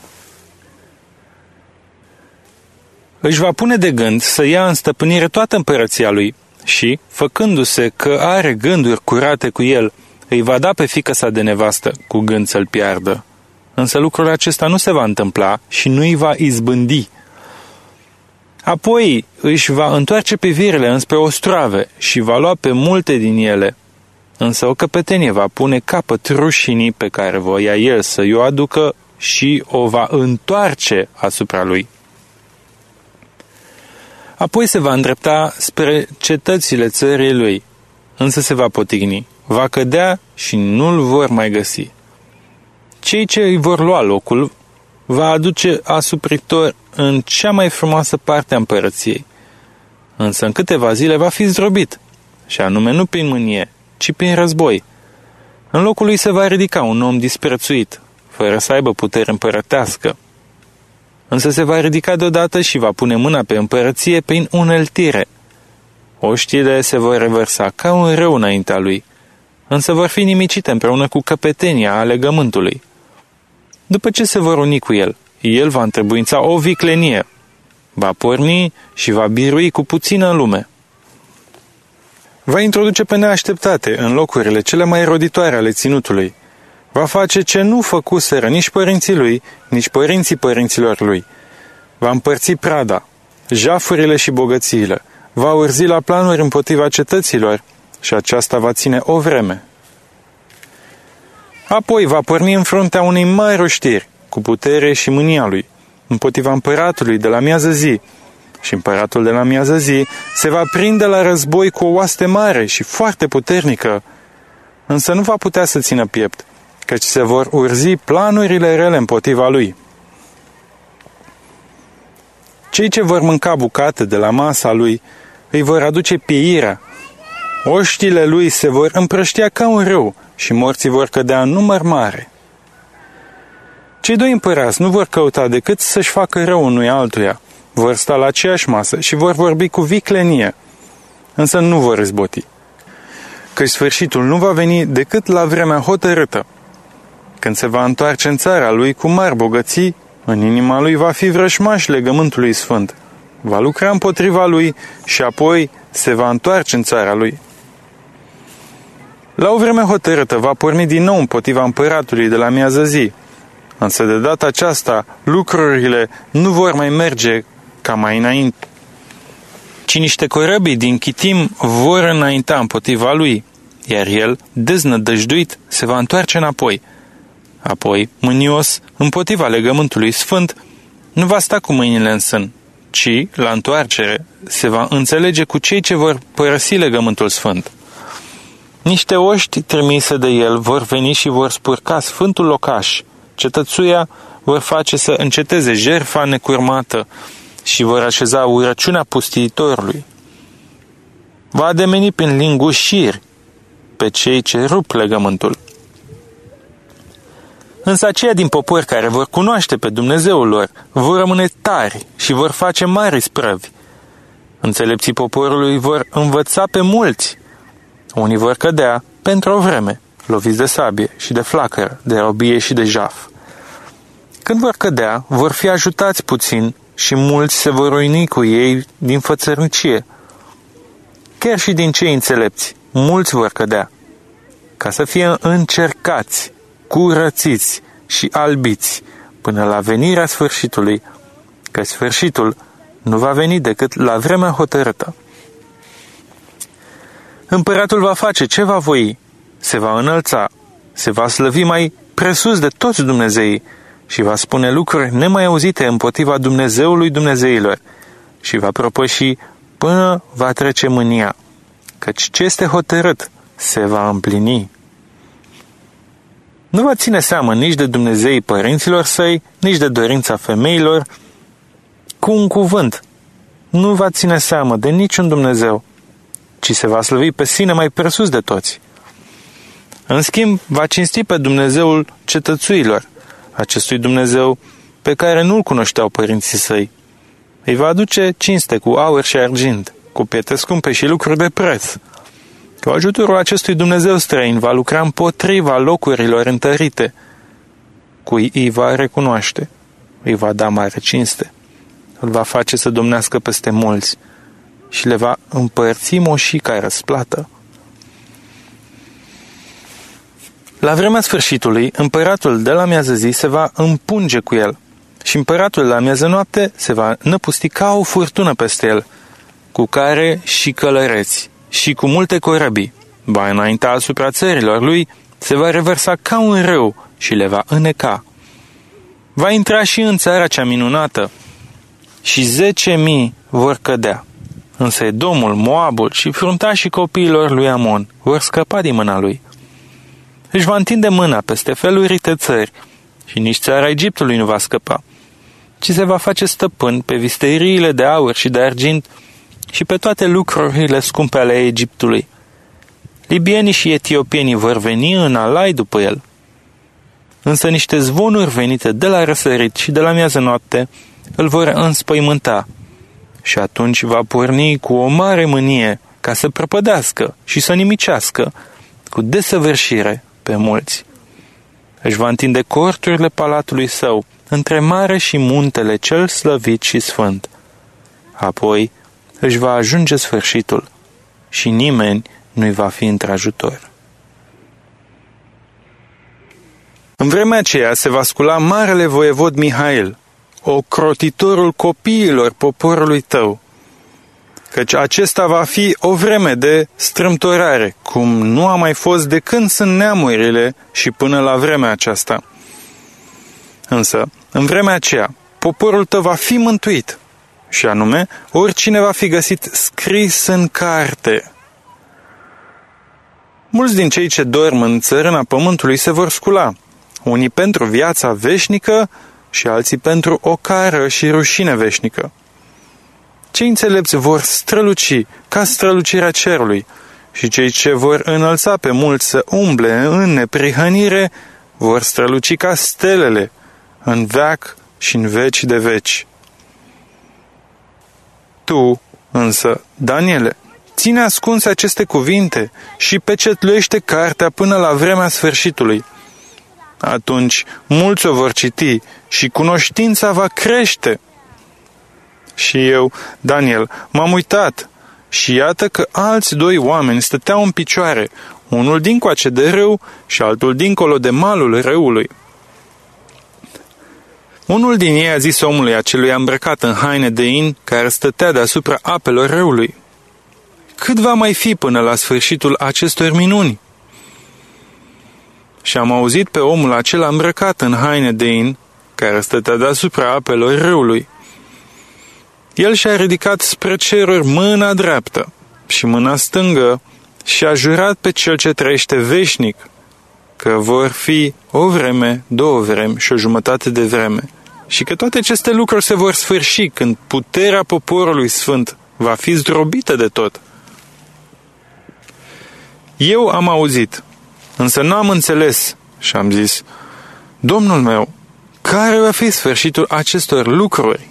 Își va pune de gând să ia în stăpânire toată împărăția lui și, făcându-se că are gânduri curate cu el, îi va da pe fică sa de nevastă cu gând să-l piardă. Însă lucrul acesta nu se va întâmpla și nu îi va izbândi. Apoi își va întoarce privirile înspre ostrave și va lua pe multe din ele. Însă o căpetenie va pune capăt rușinii pe care voia el să-i o aducă și o va întoarce asupra lui. Apoi se va îndrepta spre cetățile țării lui, însă se va potigni, va cădea și nu-l vor mai găsi. Cei ce îi vor lua locul va aduce asupritor în cea mai frumoasă parte a împărăției. Însă în câteva zile va fi zdrobit, și anume nu prin mânie, ci prin război. În locul lui se va ridica un om disprețuit, fără să aibă putere împărătească. Însă se va ridica deodată și va pune mâna pe împărăție prin uneltire. Oștile se vor revărsa ca un rău înaintea lui, însă vor fi nimicite împreună cu căpetenia a legământului. După ce se vor uni cu el, el va întrebuința o viclenie, va porni și va birui cu puțină lume. Va introduce pe neașteptate în locurile cele mai roditoare ale ținutului. Va face ce nu făcuseră nici părinții lui, nici părinții părinților lui. Va împărți prada, jafurile și bogățiile. Va urzi la planuri împotriva cetăților și aceasta va ține o vreme. Apoi va porni în fruntea unei mari roștiri, cu putere și mânia lui, împotriva împăratului de la miază zi. Și împăratul de la miază zi se va prinde la război cu o oaste mare și foarte puternică, însă nu va putea să țină piept, căci se vor urzi planurile rele împotriva lui. Cei ce vor mânca bucate de la masa lui îi vor aduce pieirea. Oștile lui se vor împrăștia ca un râu și morții vor cădea în număr mare. Cei doi împărați nu vor căuta decât să-și facă rău unui altuia, vor sta la aceeași masă și vor vorbi cu viclenie, însă nu vor războti. Căci sfârșitul nu va veni decât la vremea hotărâtă. Când se va întoarce în țara lui cu mari bogății, în inima lui va fi vrășmaș legământului sfânt. Va lucra împotriva lui și apoi se va întoarce în țara lui. La o vreme hotărâtă va porni din nou împotriva împăratului de la miază zi, însă de data aceasta lucrurile nu vor mai merge ca mai înainte, ci niște corăbii din Chitim vor înainta împotriva lui, iar el, deznădăjduit, se va întoarce înapoi. Apoi, mânios, împotriva legământului sfânt, nu va sta cu mâinile în sân, ci, la întoarcere, se va înțelege cu cei ce vor părăsi legământul sfânt. Niște oști trimise de el vor veni și vor spurca sfântul locaș. Cetățuia vor face să înceteze jerfa necurmată și vor așeza urăciunea pustiitorului. Va ademeni prin lingușiri pe cei ce rup legământul. Însă aceia din popor care vor cunoaște pe Dumnezeul lor vor rămâne tari și vor face mari sprăvi. Înțelepții poporului vor învăța pe mulți unii vor cădea pentru o vreme, loviți de sabie și de flacără, de robie și de jaf. Când vor cădea, vor fi ajutați puțin și mulți se vor uini cu ei din fățărnicie. Chiar și din cei înțelepți, mulți vor cădea, ca să fie încercați, curățiți și albiți până la venirea sfârșitului, că sfârșitul nu va veni decât la vremea hotărâtă. Împăratul va face ce va voi, se va înălța, se va slăvi mai presus de toți Dumnezeii și va spune lucruri nemai auzite împotriva Dumnezeului Dumnezeilor și va propăși până va trece mânia, căci ce este hotărât se va împlini. Nu va ține seamă nici de Dumnezeii părinților săi, nici de dorința femeilor. Cu un cuvânt, nu va ține seamă de niciun Dumnezeu, ci se va slăvi pe sine mai presus de toți. În schimb, va cinsti pe Dumnezeul cetățuilor, acestui Dumnezeu pe care nu-l cunoșteau părinții săi. Îi va aduce cinste cu aur și argint, cu pietre scumpe și lucruri de preț. Cu ajutorul acestui Dumnezeu străin va lucra împotriva locurilor întărite, cui îi va recunoaște, îi va da mare cinste, îl va face să domnească peste mulți și le va împărți moșii ca răsplată. La vremea sfârșitului, împăratul de la miază zi se va împunge cu el și împăratul de la miază noapte se va năpusti ca o furtună peste el, cu care și călăreți și cu multe corăbii. Va înainta asupra țărilor lui, se va reversa ca un râu și le va îneca. Va intra și în țara cea minunată și zece mii vor cădea. Însă Domul, Moabul și fruntașii copiilor lui Amon vor scăpa din mâna lui își va întinde mâna peste felurite țări și nici țara Egiptului nu va scăpa, ci se va face stăpân pe visteriile de aur și de argint și pe toate lucrurile scumpe ale Egiptului. Libienii și etiopienii vor veni în alai după el. Însă niște zvonuri venite de la răsărit și de la miază noapte îl vor înspăimânta și atunci va porni cu o mare mânie ca să prăpădească și să nimicească cu desăvârșire pe mulți. Își va întinde corturile palatului său între mare și muntele cel slăvit și sfânt. Apoi își va ajunge sfârșitul și nimeni nu-i va fi într-ajutor. În vremea aceea se va scula marele voievod Mihail, ocrotitorul copiilor poporului tău, căci acesta va fi o vreme de strâmtorare, cum nu a mai fost de când sunt neamurile și până la vremea aceasta. Însă, în vremea aceea, poporul tău va fi mântuit, și anume, oricine va fi găsit scris în carte. Mulți din cei ce dorm în țărâna pământului se vor scula, unii pentru viața veșnică și alții pentru ocară și rușine veșnică. Cei înțelepți vor străluci ca strălucirea cerului și cei ce vor înălța pe mulți să umble în neprihănire vor străluci ca stelele în veac și în veci de veci. Tu, însă, Daniele, ține ascunse aceste cuvinte și pecetluiește cartea până la vremea sfârșitului. Atunci mulți o vor citi și cunoștința va crește. Și eu, Daniel, m-am uitat și iată că alți doi oameni stăteau în picioare, unul dincoace de râu și altul dincolo de malul râului. Unul din ei a zis omului acelui îmbrăcat în haine de in care stătea deasupra apelor râului. Cât va mai fi până la sfârșitul acestor minuni? Și am auzit pe omul acela îmbrăcat în haine de in, care stătea deasupra apelor râului. El și-a ridicat spre ceruri mâna dreaptă și mâna stângă și a jurat pe cel ce trăiește veșnic că vor fi o vreme, două vreme și o jumătate de vreme și că toate aceste lucruri se vor sfârși când puterea poporului sfânt va fi zdrobită de tot. Eu am auzit, însă nu am înțeles și am zis, Domnul meu, care va fi sfârșitul acestor lucruri?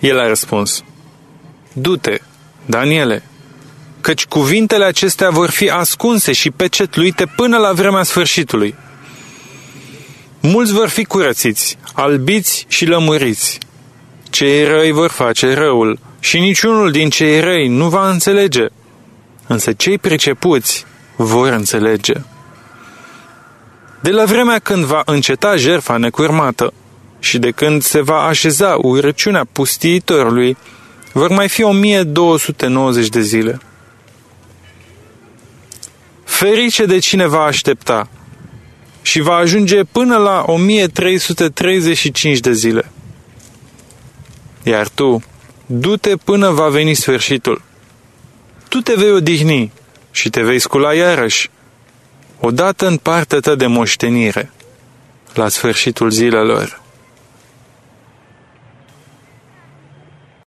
El a răspuns, Du-te, Daniele, căci cuvintele acestea vor fi ascunse și pecetluite până la vremea sfârșitului. Mulți vor fi curățiți, albiți și lămuriți. Cei răi vor face răul și niciunul din cei răi nu va înțelege, însă cei pricepuți vor înțelege. De la vremea când va înceta jerfa necurmată, și de când se va așeza urăciunea pustiitorului, vor mai fi 1290 de zile. Ferice de cine va aștepta și va ajunge până la 1335 de zile. Iar tu, du-te până va veni sfârșitul. Tu te vei odihni și te vei scula iarăși, odată în partea ta de moștenire, la sfârșitul zilelor.